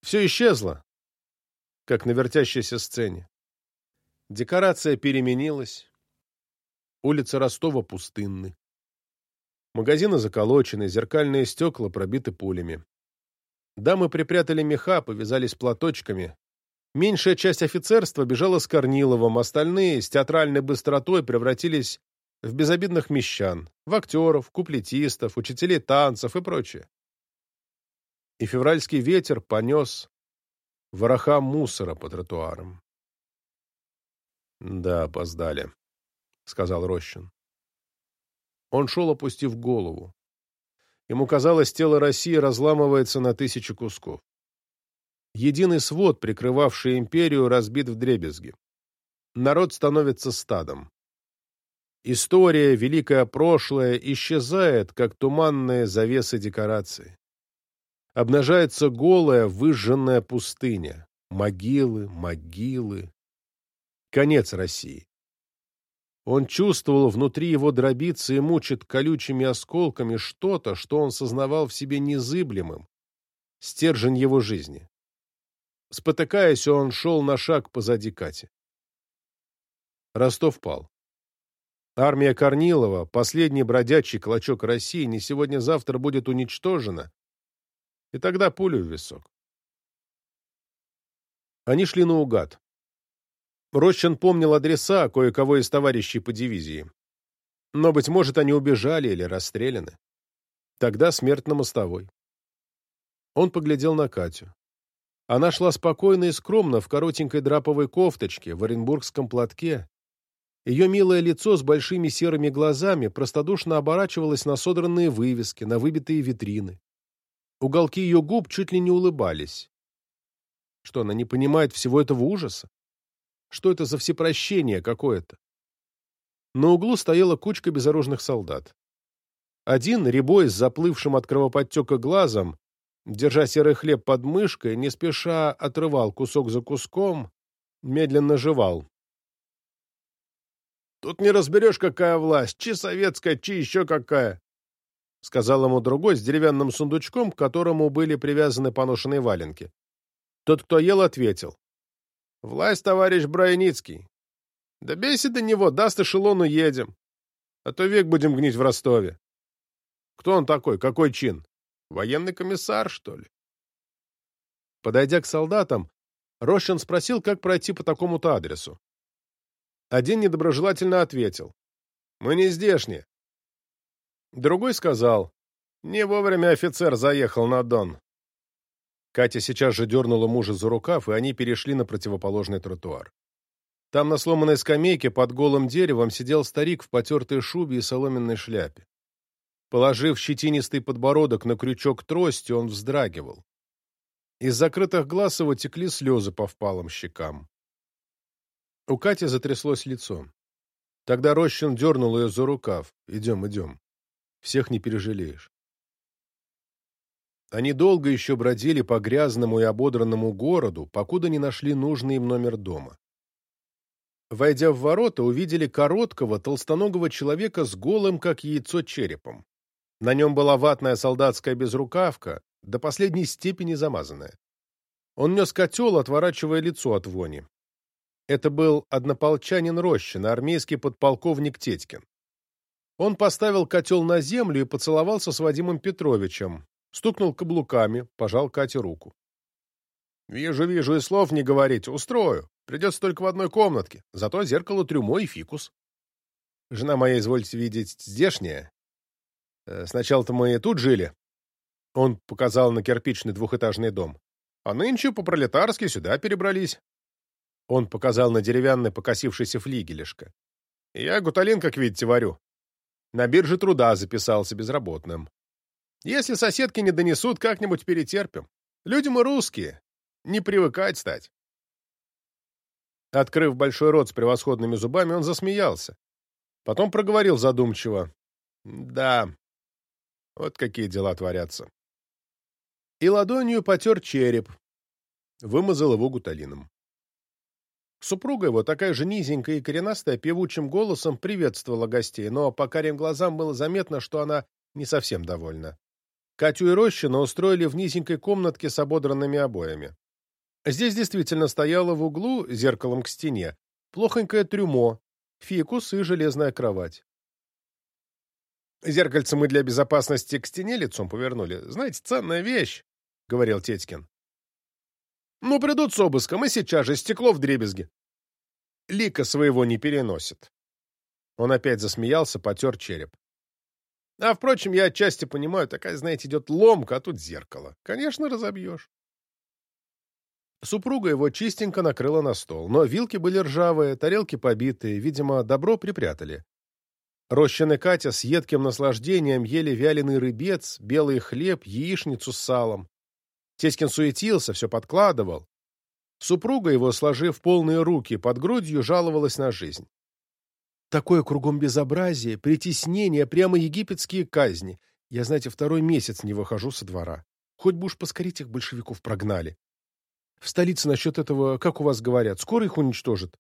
Все исчезло, как на вертящейся сцене. Декорация переменилась. Улицы Ростова пустынны. Магазины заколочены, зеркальные стекла пробиты пулями. Дамы припрятали меха, повязались платочками. Меньшая часть офицерства бежала с Корниловым, остальные с театральной быстротой превратились в безобидных мещан, в актеров, куплетистов, учителей танцев и прочее. И февральский ветер понес вороха мусора по тротуарам. «Да, опоздали», — сказал Рощин. Он шел, опустив голову. Ему казалось, тело России разламывается на тысячи кусков. Единый свод, прикрывавший империю, разбит в дребезги. Народ становится стадом. История, великое прошлое исчезает, как туманные завесы декорации. Обнажается голая, выжженная пустыня. Могилы, могилы. Конец России. Он чувствовал, внутри его дробится и мучит колючими осколками что-то, что он сознавал в себе незыблемым, стержень его жизни. Спотыкаясь, он шел на шаг позади Кати. Ростов пал. Армия Корнилова, последний бродячий клочок России, не сегодня-завтра будет уничтожена, и тогда пулю в висок. Они шли наугад. Рощин помнил адреса кое-кого из товарищей по дивизии. Но, быть может, они убежали или расстреляны. Тогда смерть на мостовой. Он поглядел на Катю. Она шла спокойно и скромно в коротенькой драповой кофточке, в оренбургском платке. Ее милое лицо с большими серыми глазами простодушно оборачивалось на содранные вывески, на выбитые витрины. Уголки ее губ чуть ли не улыбались. Что, она не понимает всего этого ужаса? Что это за всепрощение какое-то? На углу стояла кучка безоружных солдат. Один, рябой с заплывшим от кровоподтека глазом, держа серый хлеб под мышкой, не спеша отрывал кусок за куском, медленно жевал. «Тут не разберешь, какая власть, чи советская, чи еще какая», — сказал ему другой с деревянным сундучком, к которому были привязаны поношенные валенки. Тот, кто ел, ответил. «Власть, товарищ Брайницкий. Добейся до него, даст эшелон, уедем. А то век будем гнить в Ростове. Кто он такой? Какой чин? Военный комиссар, что ли?» Подойдя к солдатам, Рощин спросил, как пройти по такому-то адресу. Один недоброжелательно ответил. «Мы не здешние». Другой сказал. «Не вовремя офицер заехал на Дон. Катя сейчас же дернула мужа за рукав, и они перешли на противоположный тротуар. Там на сломанной скамейке под голым деревом сидел старик в потертой шубе и соломенной шляпе. Положив щетинистый подбородок на крючок трости, он вздрагивал. Из закрытых глаз его текли слезы по впалым щекам. У Кати затряслось лицо. Тогда Рощин дернул ее за рукав. «Идем, идем. Всех не пережалеешь». Они долго еще бродили по грязному и ободранному городу, покуда не нашли нужный им номер дома. Войдя в ворота, увидели короткого, толстоногого человека с голым, как яйцо, черепом. На нем была ватная солдатская безрукавка, до последней степени замазанная. Он нес котел, отворачивая лицо от вони. Это был однополчанин Рощина, армейский подполковник Тетькин. Он поставил котел на землю и поцеловался с Вадимом Петровичем, стукнул каблуками, пожал Кате руку. «Вижу, вижу, и слов не говорить. Устрою. Придется только в одной комнатке. Зато зеркало трюмо и фикус. Жена моя, извольте видеть, здешняя. Э, сначала-то мы тут жили». Он показал на кирпичный двухэтажный дом. «А нынче по-пролетарски сюда перебрались». Он показал на деревянный покосившийся флигелишко. «Я гуталин, как видите, варю. На бирже труда записался безработным. Если соседки не донесут, как-нибудь перетерпим. Люди мы русские. Не привыкать стать. Открыв большой рот с превосходными зубами, он засмеялся. Потом проговорил задумчиво. Да, вот какие дела творятся. И ладонью потер череп. Вымазал его гуталином. Супруга его, такая же низенькая и коренастая, певучим голосом приветствовала гостей, но по карим глазам было заметно, что она не совсем довольна. Катю и Рощина устроили в низенькой комнатке с ободранными обоями. Здесь действительно стояло в углу, зеркалом к стене, плохонькое трюмо, фикус и железная кровать. «Зеркальце мы для безопасности к стене лицом повернули. Знаете, ценная вещь», — говорил Тетькин. «Ну, придут с обыском, и сейчас же стекло в дребезге». Лика своего не переносит. Он опять засмеялся, потер череп. А, впрочем, я отчасти понимаю, такая, знаете, идет ломка, а тут зеркало. Конечно, разобьешь. Супруга его чистенько накрыла на стол, но вилки были ржавые, тарелки побитые, видимо, добро припрятали. Рощин и Катя с едким наслаждением ели вяленый рыбец, белый хлеб, яичницу с салом. Теськин суетился, все подкладывал. Супруга его, сложив полные руки под грудью, жаловалась на жизнь. Такое кругом безобразие, притеснение, прямо египетские казни. Я, знаете, второй месяц не выхожу со двора. Хоть бы уж поскорее тех большевиков прогнали. В столице насчет этого, как у вас говорят, скоро их уничтожат?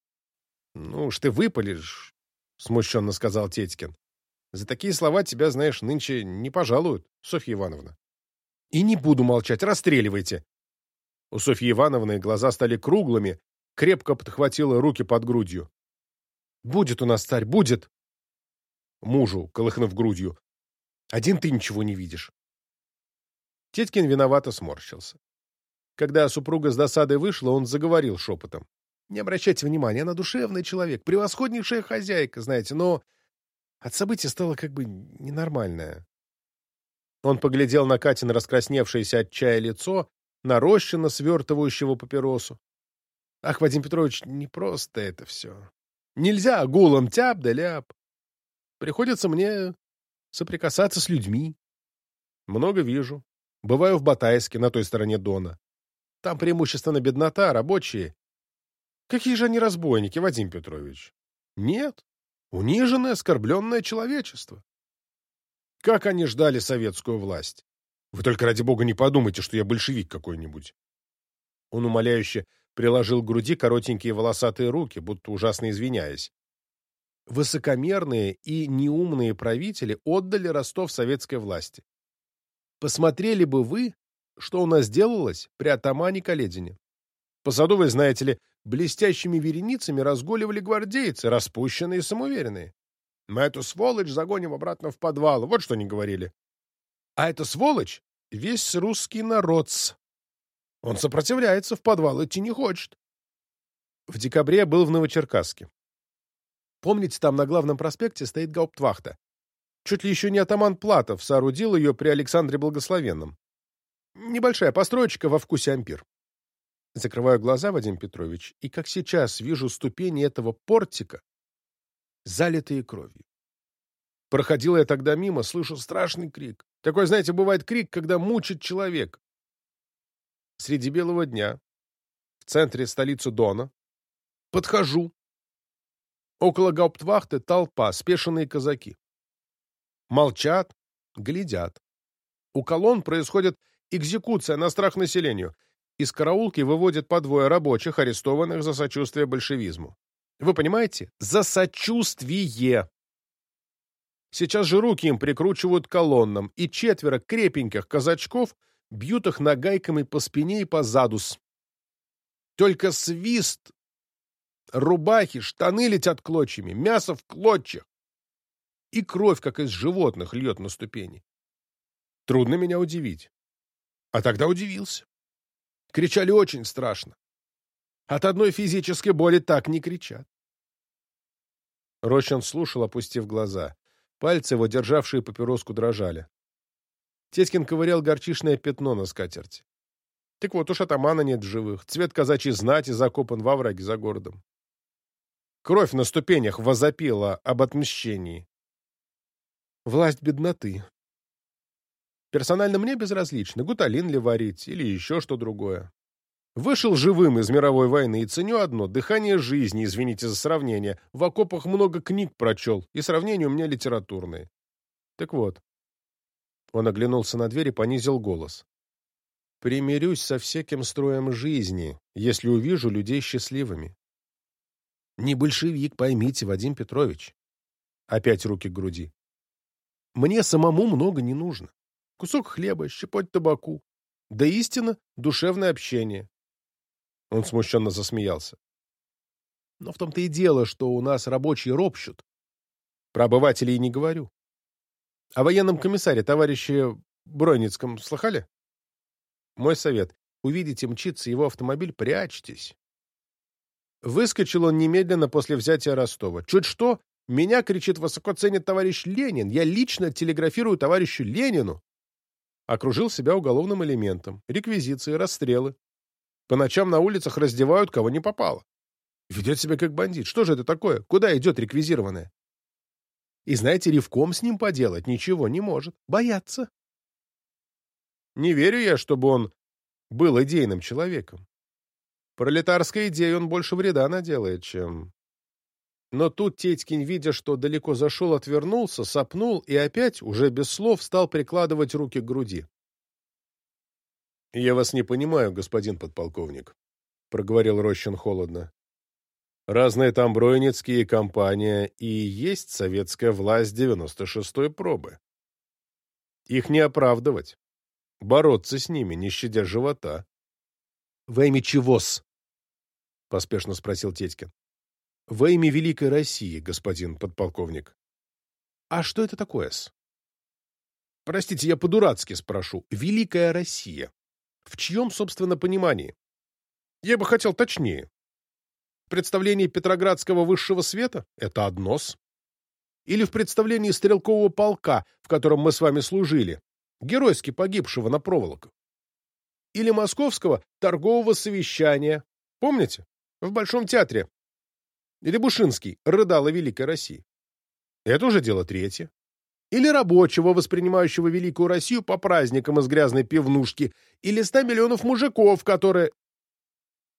— Ну уж ты выпалишь, — смущенно сказал Тетькин. — За такие слова тебя, знаешь, нынче не пожалуют, Софья Ивановна. — И не буду молчать, расстреливайте. У Софьи Ивановны глаза стали круглыми, крепко подхватила руки под грудью. Будет у нас царь, будет. Мужу, колыхнув грудью. Один ты ничего не видишь. Теткин виновато сморщился. Когда супруга с досадой вышла, он заговорил шепотом. Не обращайте внимания, она душевный человек, превосходнейшая хозяйка, знаете, но от события стало как бы ненормальное. Он поглядел на Катин раскрасневшееся от чая лицо, нарощенно свертывающего папиросу. Ах, Вадим Петрович, не просто это все. Нельзя гулом тяп да ляп. Приходится мне соприкасаться с людьми. Много вижу. Бываю в Батайске, на той стороне Дона. Там преимущественно беднота, рабочие. Какие же они разбойники, Вадим Петрович? Нет. Униженное, оскорбленное человечество. Как они ждали советскую власть? Вы только ради бога не подумайте, что я большевик какой-нибудь. Он умоляюще приложил к груди коротенькие волосатые руки, будто ужасно извиняясь. Высокомерные и неумные правители отдали Ростов советской власти. Посмотрели бы вы, что у нас делалось при атамане Каледине. По Садовой, знаете ли, блестящими вереницами разгуливали гвардейцы, распущенные и самоуверенные. Мы эту сволочь загоним обратно в подвал, вот что они говорили. А эта сволочь — весь русский народ. Он сопротивляется, в подвал идти не хочет. В декабре был в Новочеркасске. Помните, там на главном проспекте стоит гауптвахта. Чуть ли еще не атаман Платов соорудил ее при Александре Благословенном. Небольшая построечка во вкусе ампир. Закрываю глаза, Вадим Петрович, и как сейчас вижу ступени этого портика, залитые кровью. Проходил я тогда мимо, слышу страшный крик. Такой, знаете, бывает крик, когда мучит человек. Среди белого дня, в центре столицы Дона, подхожу. Около гауптвахты толпа, спешенные казаки. Молчат, глядят. У колонн происходит экзекуция на страх населению. Из караулки выводят по двое рабочих, арестованных за сочувствие большевизму. Вы понимаете? За сочувствие! Сейчас же руки им прикручивают колоннам, и четверо крепеньких казачков бьют их нагайками по спине и по задус. Только свист, рубахи, штаны летят клочьями, мясо в клочьях. И кровь, как из животных, льет на ступени. Трудно меня удивить. А тогда удивился. Кричали очень страшно. От одной физической боли так не кричат. Рощин слушал, опустив глаза. Пальцы его, державшие папироску, дрожали. Теськин ковырял горчишное пятно на скатерти. Так вот уж атамана нет в живых. Цвет казачьей знати закопан во враге за городом. Кровь на ступенях возопила об отмщении. Власть бедноты. Персонально мне безразлично, гуталин ли варить или еще что другое. Вышел живым из мировой войны и ценю одно — дыхание жизни, извините за сравнение. В окопах много книг прочел, и сравнения у меня литературные. Так вот. Он оглянулся на дверь и понизил голос. Примирюсь со всяким строем жизни, если увижу людей счастливыми. Не большевик, поймите, Вадим Петрович. Опять руки к груди. Мне самому много не нужно. Кусок хлеба, щепоть табаку. Да истина — душевное общение. Он смущенно засмеялся. Но в том-то и дело, что у нас рабочие ропщут. Про обывателей не говорю. О военном комиссаре, товарище Броницком, слыхали? Мой совет. Увидите мчится его автомобиль, прячьтесь. Выскочил он немедленно после взятия Ростова. Чуть что, меня, кричит, высоко ценит товарищ Ленин. Я лично телеграфирую товарищу Ленину. Окружил себя уголовным элементом. Реквизиции, расстрелы. По ночам на улицах раздевают, кого не попало. Ведет себя как бандит. Что же это такое? Куда идет реквизированное? И знаете, ревком с ним поделать ничего не может. Боятся. Не верю я, чтобы он был идейным человеком. Пролетарской идеей он больше вреда наделает, чем... Но тут Тетькин, видя, что далеко зашел, отвернулся, сопнул и опять, уже без слов, стал прикладывать руки к груди. — Я вас не понимаю, господин подполковник, — проговорил Рощин холодно. — Разные там броницкие компания и есть советская власть девяносто шестой пробы. Их не оправдывать. Бороться с ними, не щадя живота. — Во имя чего-с? — поспешно спросил Тетькин. — Во имя Великой России, господин подполковник. — А что это такое-с? — Простите, я по-дурацки спрошу. Великая Россия. В чьем, собственно, понимании? Я бы хотел точнее. В представлении Петроградского высшего света это одно-с. Или в представлении стрелкового полка, в котором мы с вами служили, геройски погибшего на проволоках. Или московского торгового совещания. Помните? В Большом театре. Или Бушинский рыдал о Великой России. Это уже дело третье. Или рабочего, воспринимающего Великую Россию по праздникам из грязной пивнушки. Или ста миллионов мужиков, которые...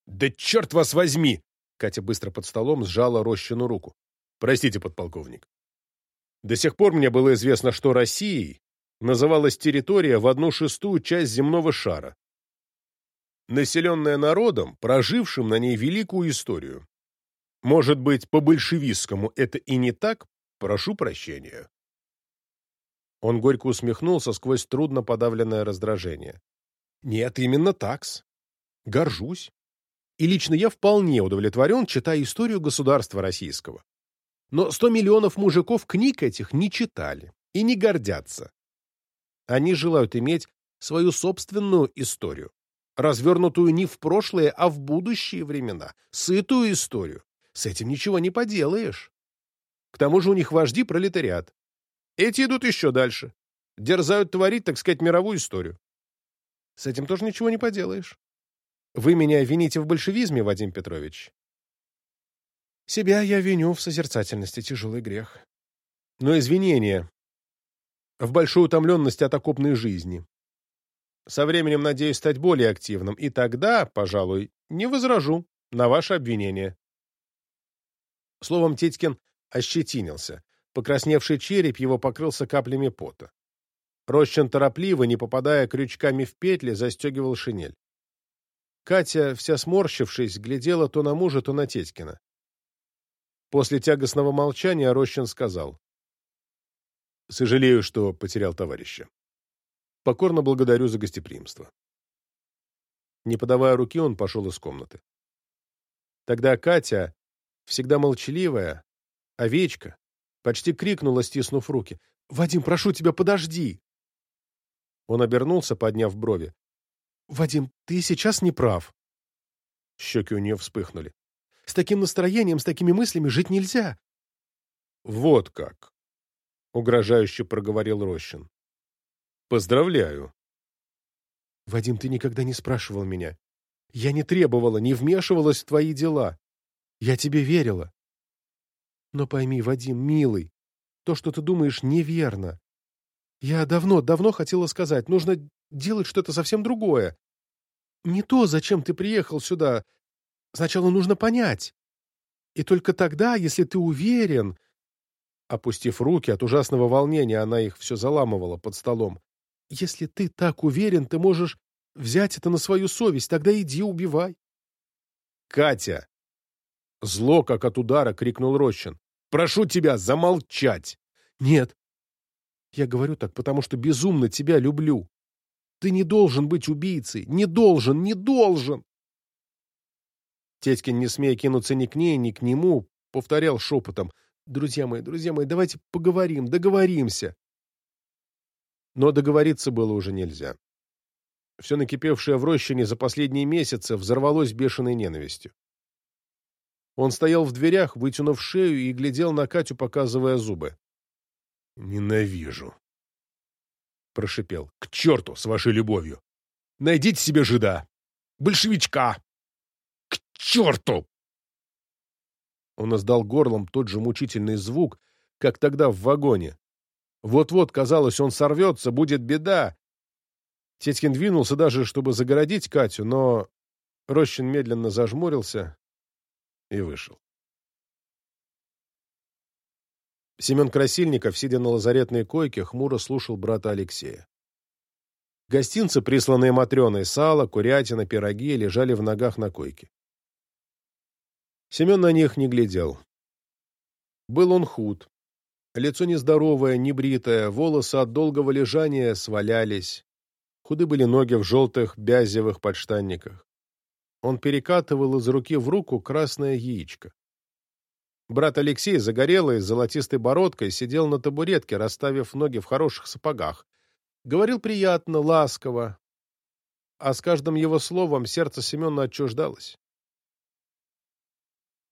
«Да черт вас возьми!» Катя быстро под столом сжала Рощину руку. «Простите, подполковник. До сих пор мне было известно, что Россией называлась территория в одну шестую часть земного шара, населенная народом, прожившим на ней великую историю. Может быть, по-большевистскому это и не так? Прошу прощения. Он горько усмехнулся сквозь трудно подавленное раздражение. Нет, именно такс. Горжусь. И лично я вполне удовлетворен, читая историю государства российского. Но сто миллионов мужиков книг этих не читали и не гордятся. Они желают иметь свою собственную историю, развернутую не в прошлое, а в будущие времена, сытую историю. С этим ничего не поделаешь. К тому же у них вожди пролетариат. Эти идут еще дальше. Дерзают творить, так сказать, мировую историю. С этим тоже ничего не поделаешь. Вы меня вините в большевизме, Вадим Петрович? Себя я виню в созерцательности, тяжелый грех. Но извинения в большой утомленности от окопной жизни. Со временем надеюсь стать более активным, и тогда, пожалуй, не возражу на ваше обвинение. Словом, Титькин ощетинился. Покрасневший череп его покрылся каплями пота. Рощин торопливо, не попадая крючками в петли, застегивал шинель. Катя, вся сморщившись, глядела то на мужа, то на Тетькина. После тягостного молчания Рощин сказал. «Сожалею, что потерял товарища. Покорно благодарю за гостеприимство». Не подавая руки, он пошел из комнаты. Тогда Катя, всегда молчаливая, овечка, почти крикнула, стиснув руки. «Вадим, прошу тебя, подожди!» Он обернулся, подняв брови. «Вадим, ты сейчас не прав». Щеки у нее вспыхнули. «С таким настроением, с такими мыслями жить нельзя». «Вот как!» — угрожающе проговорил Рощин. «Поздравляю!» «Вадим, ты никогда не спрашивал меня. Я не требовала, не вмешивалась в твои дела. Я тебе верила. Но пойми, Вадим, милый, то, что ты думаешь, неверно. Я давно, давно хотела сказать, нужно делать что-то совсем другое. Не то, зачем ты приехал сюда. Сначала нужно понять. И только тогда, если ты уверен... Опустив руки от ужасного волнения, она их все заламывала под столом. Если ты так уверен, ты можешь взять это на свою совесть, тогда иди убивай. Катя! Зло, как от удара, крикнул Рощин. «Прошу тебя замолчать!» «Нет!» Я говорю так, потому что безумно тебя люблю. Ты не должен быть убийцей! Не должен! Не должен!» Тетькин, не смея кинуться ни к ней, ни к нему, повторял шепотом. «Друзья мои, друзья мои, давайте поговорим, договоримся!» Но договориться было уже нельзя. Все накипевшее в рощине за последние месяцы взорвалось бешеной ненавистью. Он стоял в дверях, вытянув шею, и глядел на Катю, показывая зубы. «Ненавижу!» — прошипел. «К черту с вашей любовью! Найдите себе жида! Большевичка! К черту!» Он издал горлом тот же мучительный звук, как тогда в вагоне. Вот-вот, казалось, он сорвется, будет беда. Тетькин двинулся даже, чтобы загородить Катю, но Рощин медленно зажмурился, и вышел. Семен Красильников, сидя на лазаретной койке, хмуро слушал брата Алексея. Гостинцы, присланные Матрёной, сало, курятина, пироги, лежали в ногах на койке. Семен на них не глядел. Был он худ. Лицо нездоровое, небритое, волосы от долгого лежания свалялись. Худы были ноги в желтых бязевых подштанниках. Он перекатывал из руки в руку красное яичко. Брат Алексей, загорелый, с золотистой бородкой, сидел на табуретке, расставив ноги в хороших сапогах. Говорил приятно, ласково, а с каждым его словом сердце Семена отчуждалось.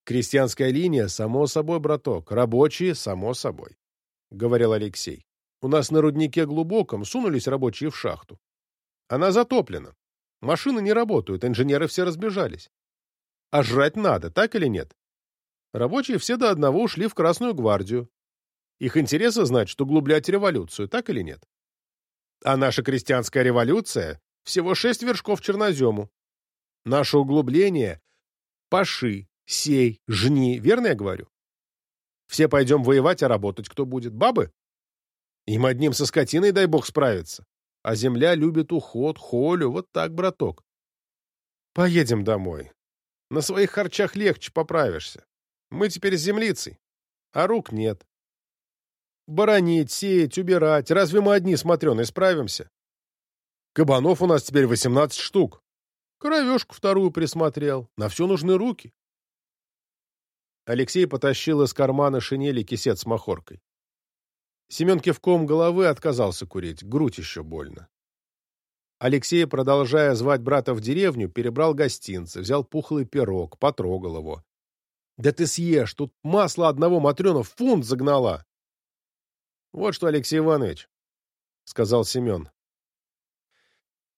«Крестьянская линия, само собой, браток, рабочие, само собой», — говорил Алексей. «У нас на руднике глубоком сунулись рабочие в шахту. Она затоплена. Машины не работают, инженеры все разбежались. А жрать надо, так или нет? Рабочие все до одного ушли в Красную гвардию. Их интересы, значит, углублять революцию, так или нет? А наша крестьянская революция — всего шесть вершков чернозему. Наше углубление — паши, сей, жни, верно я говорю? Все пойдем воевать, а работать кто будет? Бабы? Им одним со скотиной, дай бог, справиться. А земля любит уход, холю, вот так, браток. Поедем домой. На своих харчах легче поправишься. Мы теперь с землицей, а рук нет. Боронить, сеять, убирать. Разве мы одни с Матрёной справимся? Кабанов у нас теперь восемнадцать штук. Коровешку вторую присмотрел. На все нужны руки. Алексей потащил из кармана шинели кисет с махоркой. Семен кивком головы отказался курить, грудь еще больно. Алексей, продолжая звать брата в деревню, перебрал гостинцы, взял пухлый пирог, потрогал его. «Да ты съешь, тут масло одного Матрена в фунт загнала!» «Вот что, Алексей Иванович», — сказал Семен.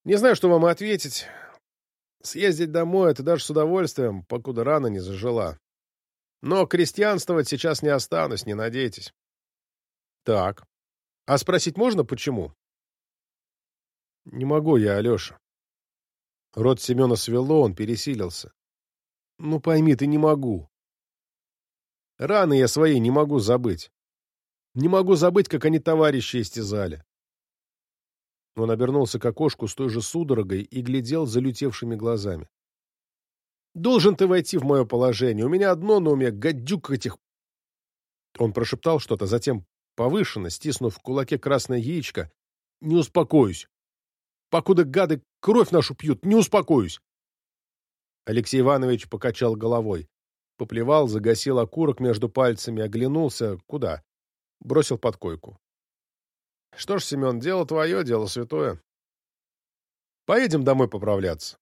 «Не знаю, что вам ответить. Съездить домой — это даже с удовольствием, покуда рана не зажила. Но крестьянствовать сейчас не останусь, не надейтесь. Так. А спросить можно, почему? Не могу я, Алеша. Рот Семена свело, он пересилился. Ну, пойми, ты не могу. Раны я свои не могу забыть. Не могу забыть, как они товарищи истязали. Он обернулся к окошку с той же судорогой и глядел залютевшими глазами. Должен ты войти в мое положение. У меня одно на уме — гадюк этих...» Он прошептал что-то, затем повышенно, стиснув в кулаке красное яичко. «Не успокоюсь. Покуда гады кровь нашу пьют, не успокоюсь!» Алексей Иванович покачал головой. Поплевал, загасил окурок между пальцами, оглянулся. Куда? Бросил под койку. «Что ж, Семен, дело твое, дело святое. Поедем домой поправляться.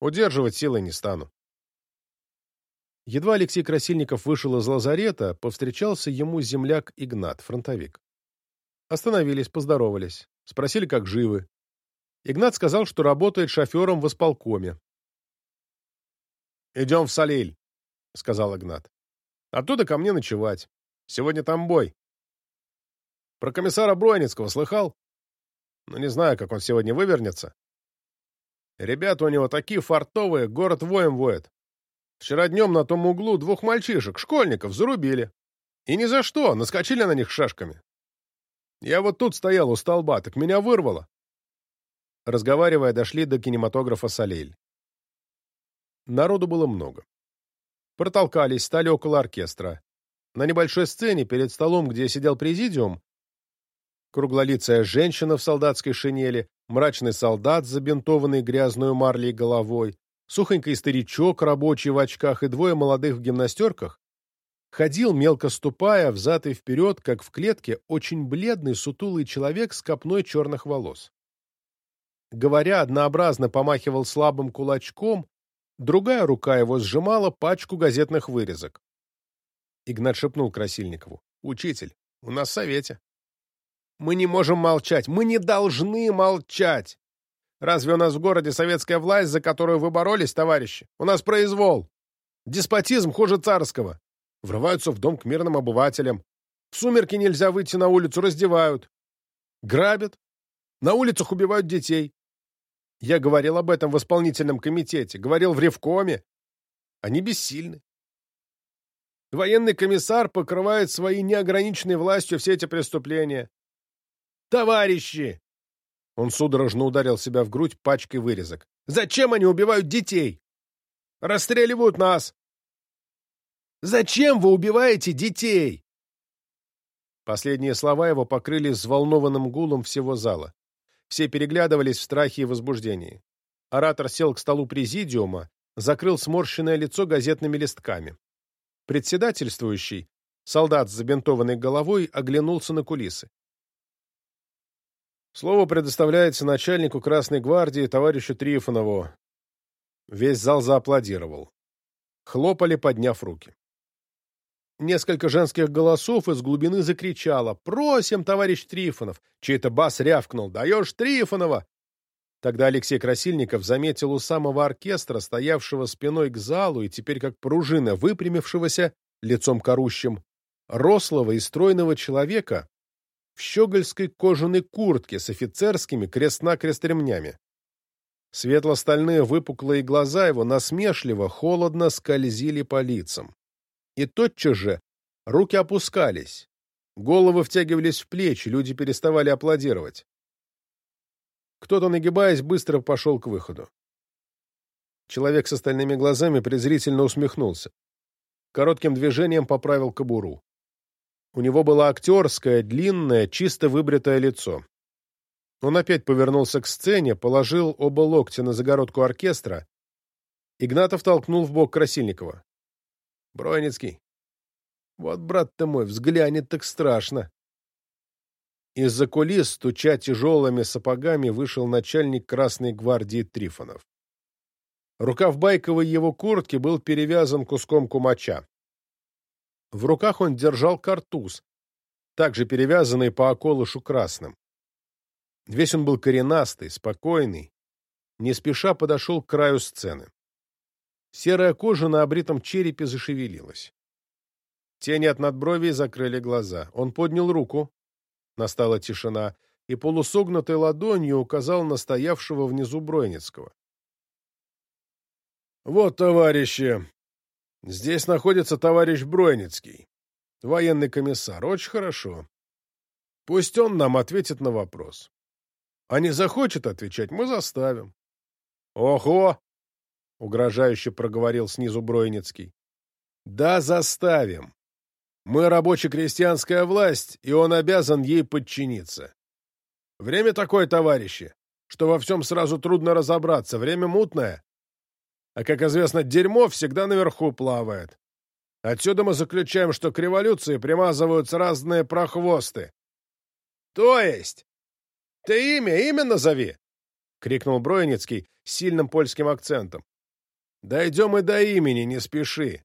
Удерживать силой не стану. Едва Алексей Красильников вышел из лазарета, повстречался ему земляк Игнат, фронтовик. Остановились, поздоровались, спросили, как живы. Игнат сказал, что работает шофером в исполкоме. «Идем в Салиль», — сказал Игнат. «Оттуда ко мне ночевать. Сегодня там бой». «Про комиссара Броницкого слыхал?» «Ну, не знаю, как он сегодня вывернется. Ребята у него такие фартовые, город воем воет. Вчера днем на том углу двух мальчишек, школьников, зарубили. И ни за что, наскочили на них шашками. Я вот тут стоял у столба, так меня вырвало. Разговаривая, дошли до кинематографа Салель. Народу было много. Протолкались, стали около оркестра. На небольшой сцене, перед столом, где сидел президиум, круглолицая женщина в солдатской шинели, мрачный солдат, забинтованный грязную марлей головой, сухонький старичок, рабочий в очках и двое молодых в гимнастерках, ходил, мелко ступая, взад и вперед, как в клетке, очень бледный, сутулый человек с копной черных волос. Говоря, однообразно помахивал слабым кулачком, другая рука его сжимала пачку газетных вырезок. Игнат шепнул Красильникову. «Учитель, у нас в совете». Мы не можем молчать. Мы не должны молчать. Разве у нас в городе советская власть, за которую вы боролись, товарищи? У нас произвол. Деспотизм хуже царского. Врываются в дом к мирным обывателям. В сумерки нельзя выйти на улицу, раздевают. Грабят. На улицах убивают детей. Я говорил об этом в исполнительном комитете, говорил в Ревкоме. Они бессильны. Военный комиссар покрывает своей неограниченной властью все эти преступления. Товарищи!» Он судорожно ударил себя в грудь пачкой вырезок. «Зачем они убивают детей? Расстреливают нас! Зачем вы убиваете детей?» Последние слова его покрыли взволнованным гулом всего зала. Все переглядывались в страхе и возбуждении. Оратор сел к столу президиума, закрыл сморщенное лицо газетными листками. Председательствующий, солдат с забинтованной головой, оглянулся на кулисы. Слово предоставляется начальнику Красной гвардии товарищу Трифонову. Весь зал зааплодировал. Хлопали, подняв руки. Несколько женских голосов из глубины закричало «Просим, товарищ Трифонов!» Чей-то бас рявкнул «Даешь Трифонова!» Тогда Алексей Красильников заметил у самого оркестра, стоявшего спиной к залу и теперь как пружина выпрямившегося, лицом корущим, рослого и стройного человека в щегольской кожаной куртке с офицерскими крест-накрест ремнями. Светло-стальные выпуклые глаза его насмешливо, холодно скользили по лицам. И тотчас же руки опускались, головы втягивались в плечи, люди переставали аплодировать. Кто-то, нагибаясь, быстро пошел к выходу. Человек с остальными глазами презрительно усмехнулся. Коротким движением поправил кобуру. У него было актерское, длинное, чисто выбритое лицо. Он опять повернулся к сцене, положил оба локтя на загородку оркестра. Игнатов толкнул в бок Красильникова. «Броницкий, вот, брат ты мой, взглянет так страшно. Из-за кулис, стуча тяжелыми сапогами, вышел начальник Красной гвардии Трифонов. Рукав байковой его куртки был перевязан куском кумача. В руках он держал картуз, также перевязанный по околышу красным. Весь он был коренастый, спокойный, не спеша подошел к краю сцены. Серая кожа на обритом черепе зашевелилась. Тени от надбровий закрыли глаза. Он поднял руку, Настала тишина, и полусогнутой ладонью указал на стоявшего внизу Бройницкого. «Вот, товарищи, здесь находится товарищ Бройницкий, военный комиссар. Очень хорошо. Пусть он нам ответит на вопрос. А не захочет отвечать, мы заставим». «Ого!» — угрожающе проговорил снизу Бройницкий. «Да, заставим. Мы рабоче-крестьянская власть, и он обязан ей подчиниться. Время такое, товарищи, что во всем сразу трудно разобраться, время мутное. А, как известно, дерьмо всегда наверху плавает. Отсюда мы заключаем, что к революции примазываются разные прохвосты. То есть? Ты имя, имя назови! — крикнул Броиницкий сильным польским акцентом. Дойдем и до имени, не спеши.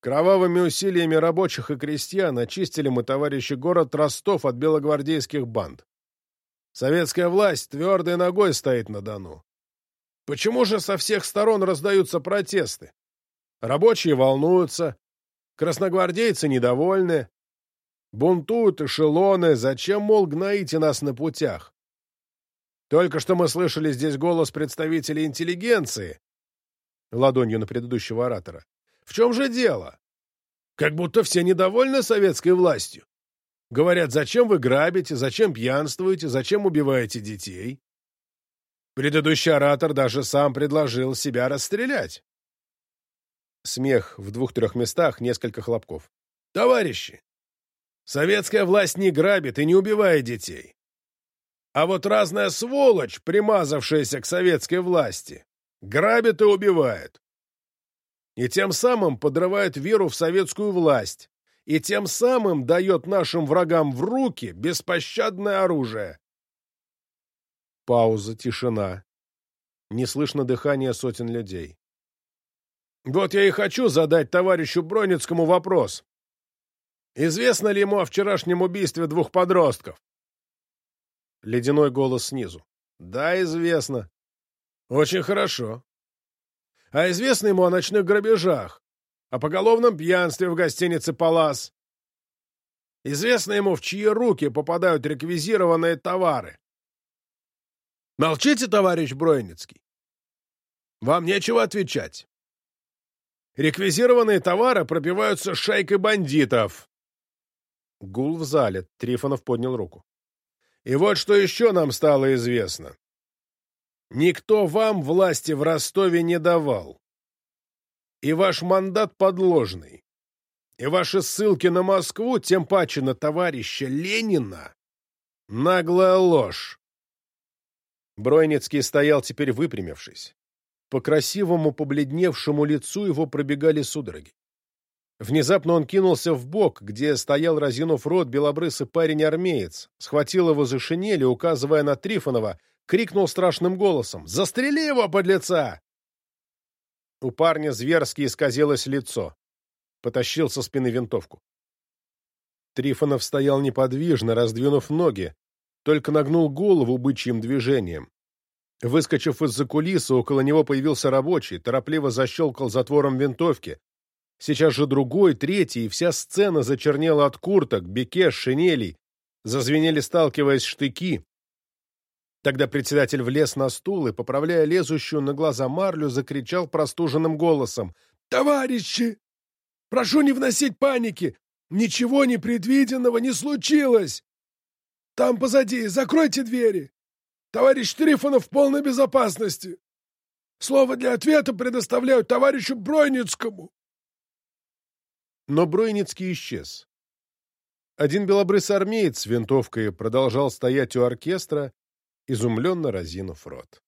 Кровавыми усилиями рабочих и крестьян очистили мы, товарищи, город Ростов от белогвардейских банд. Советская власть твердой ногой стоит на Дону. Почему же со всех сторон раздаются протесты? Рабочие волнуются, красногвардейцы недовольны, бунтуют эшелоны, зачем, мол, гноите нас на путях? Только что мы слышали здесь голос представителей интеллигенции, ладонью на предыдущего оратора, в чем же дело? Как будто все недовольны советской властью. Говорят, зачем вы грабите, зачем пьянствуете, зачем убиваете детей? Предыдущий оратор даже сам предложил себя расстрелять. Смех в двух-трех местах, несколько хлопков. Товарищи, советская власть не грабит и не убивает детей. А вот разная сволочь, примазавшаяся к советской власти, грабит и убивает и тем самым подрывает веру в советскую власть, и тем самым дает нашим врагам в руки беспощадное оружие. Пауза, тишина. Не слышно дыхания сотен людей. Вот я и хочу задать товарищу Броницкому вопрос. Известно ли ему о вчерашнем убийстве двух подростков? Ледяной голос снизу. Да, известно. Очень хорошо а известно ему о ночных грабежах, о поголовном пьянстве в гостинице «Палас». Известно ему, в чьи руки попадают реквизированные товары. Молчите, товарищ Бройницкий. Вам нечего отвечать. Реквизированные товары пробиваются шайкой бандитов. Гул в зале. Трифонов поднял руку. И вот что еще нам стало известно. Никто вам власти в Ростове не давал. И ваш мандат подложный. И ваши ссылки на Москву, тем паче на товарища Ленина, наглая ложь. Бройницкий стоял теперь выпрямившись. По красивому побледневшему лицу его пробегали судороги. Внезапно он кинулся в бок, где стоял, разинув рот, белобрысый парень-армеец, схватил его за шинель и, указывая на Трифонова, крикнул страшным голосом «Застрели его, подлеца!» У парня зверски исказилось лицо. Потащил со спины винтовку. Трифонов стоял неподвижно, раздвинув ноги, только нагнул голову бычьим движением. Выскочив из-за кулисы, около него появился рабочий, торопливо защелкал затвором винтовки. Сейчас же другой, третий, и вся сцена зачернела от курток, бекеш, шинелей. Зазвенели, сталкиваясь, штыки. Тогда председатель влез на стул и, поправляя лезущую на глаза марлю, закричал простуженным голосом. «Товарищи! Прошу не вносить паники! Ничего непредвиденного не случилось! Там позади, закройте двери! Товарищ Трифонов в полной безопасности! Слово для ответа предоставляю товарищу Бройницкому!» Но Бройницкий исчез. Один белобрысый армеец с винтовкой продолжал стоять у оркестра, изумленно разинув рот.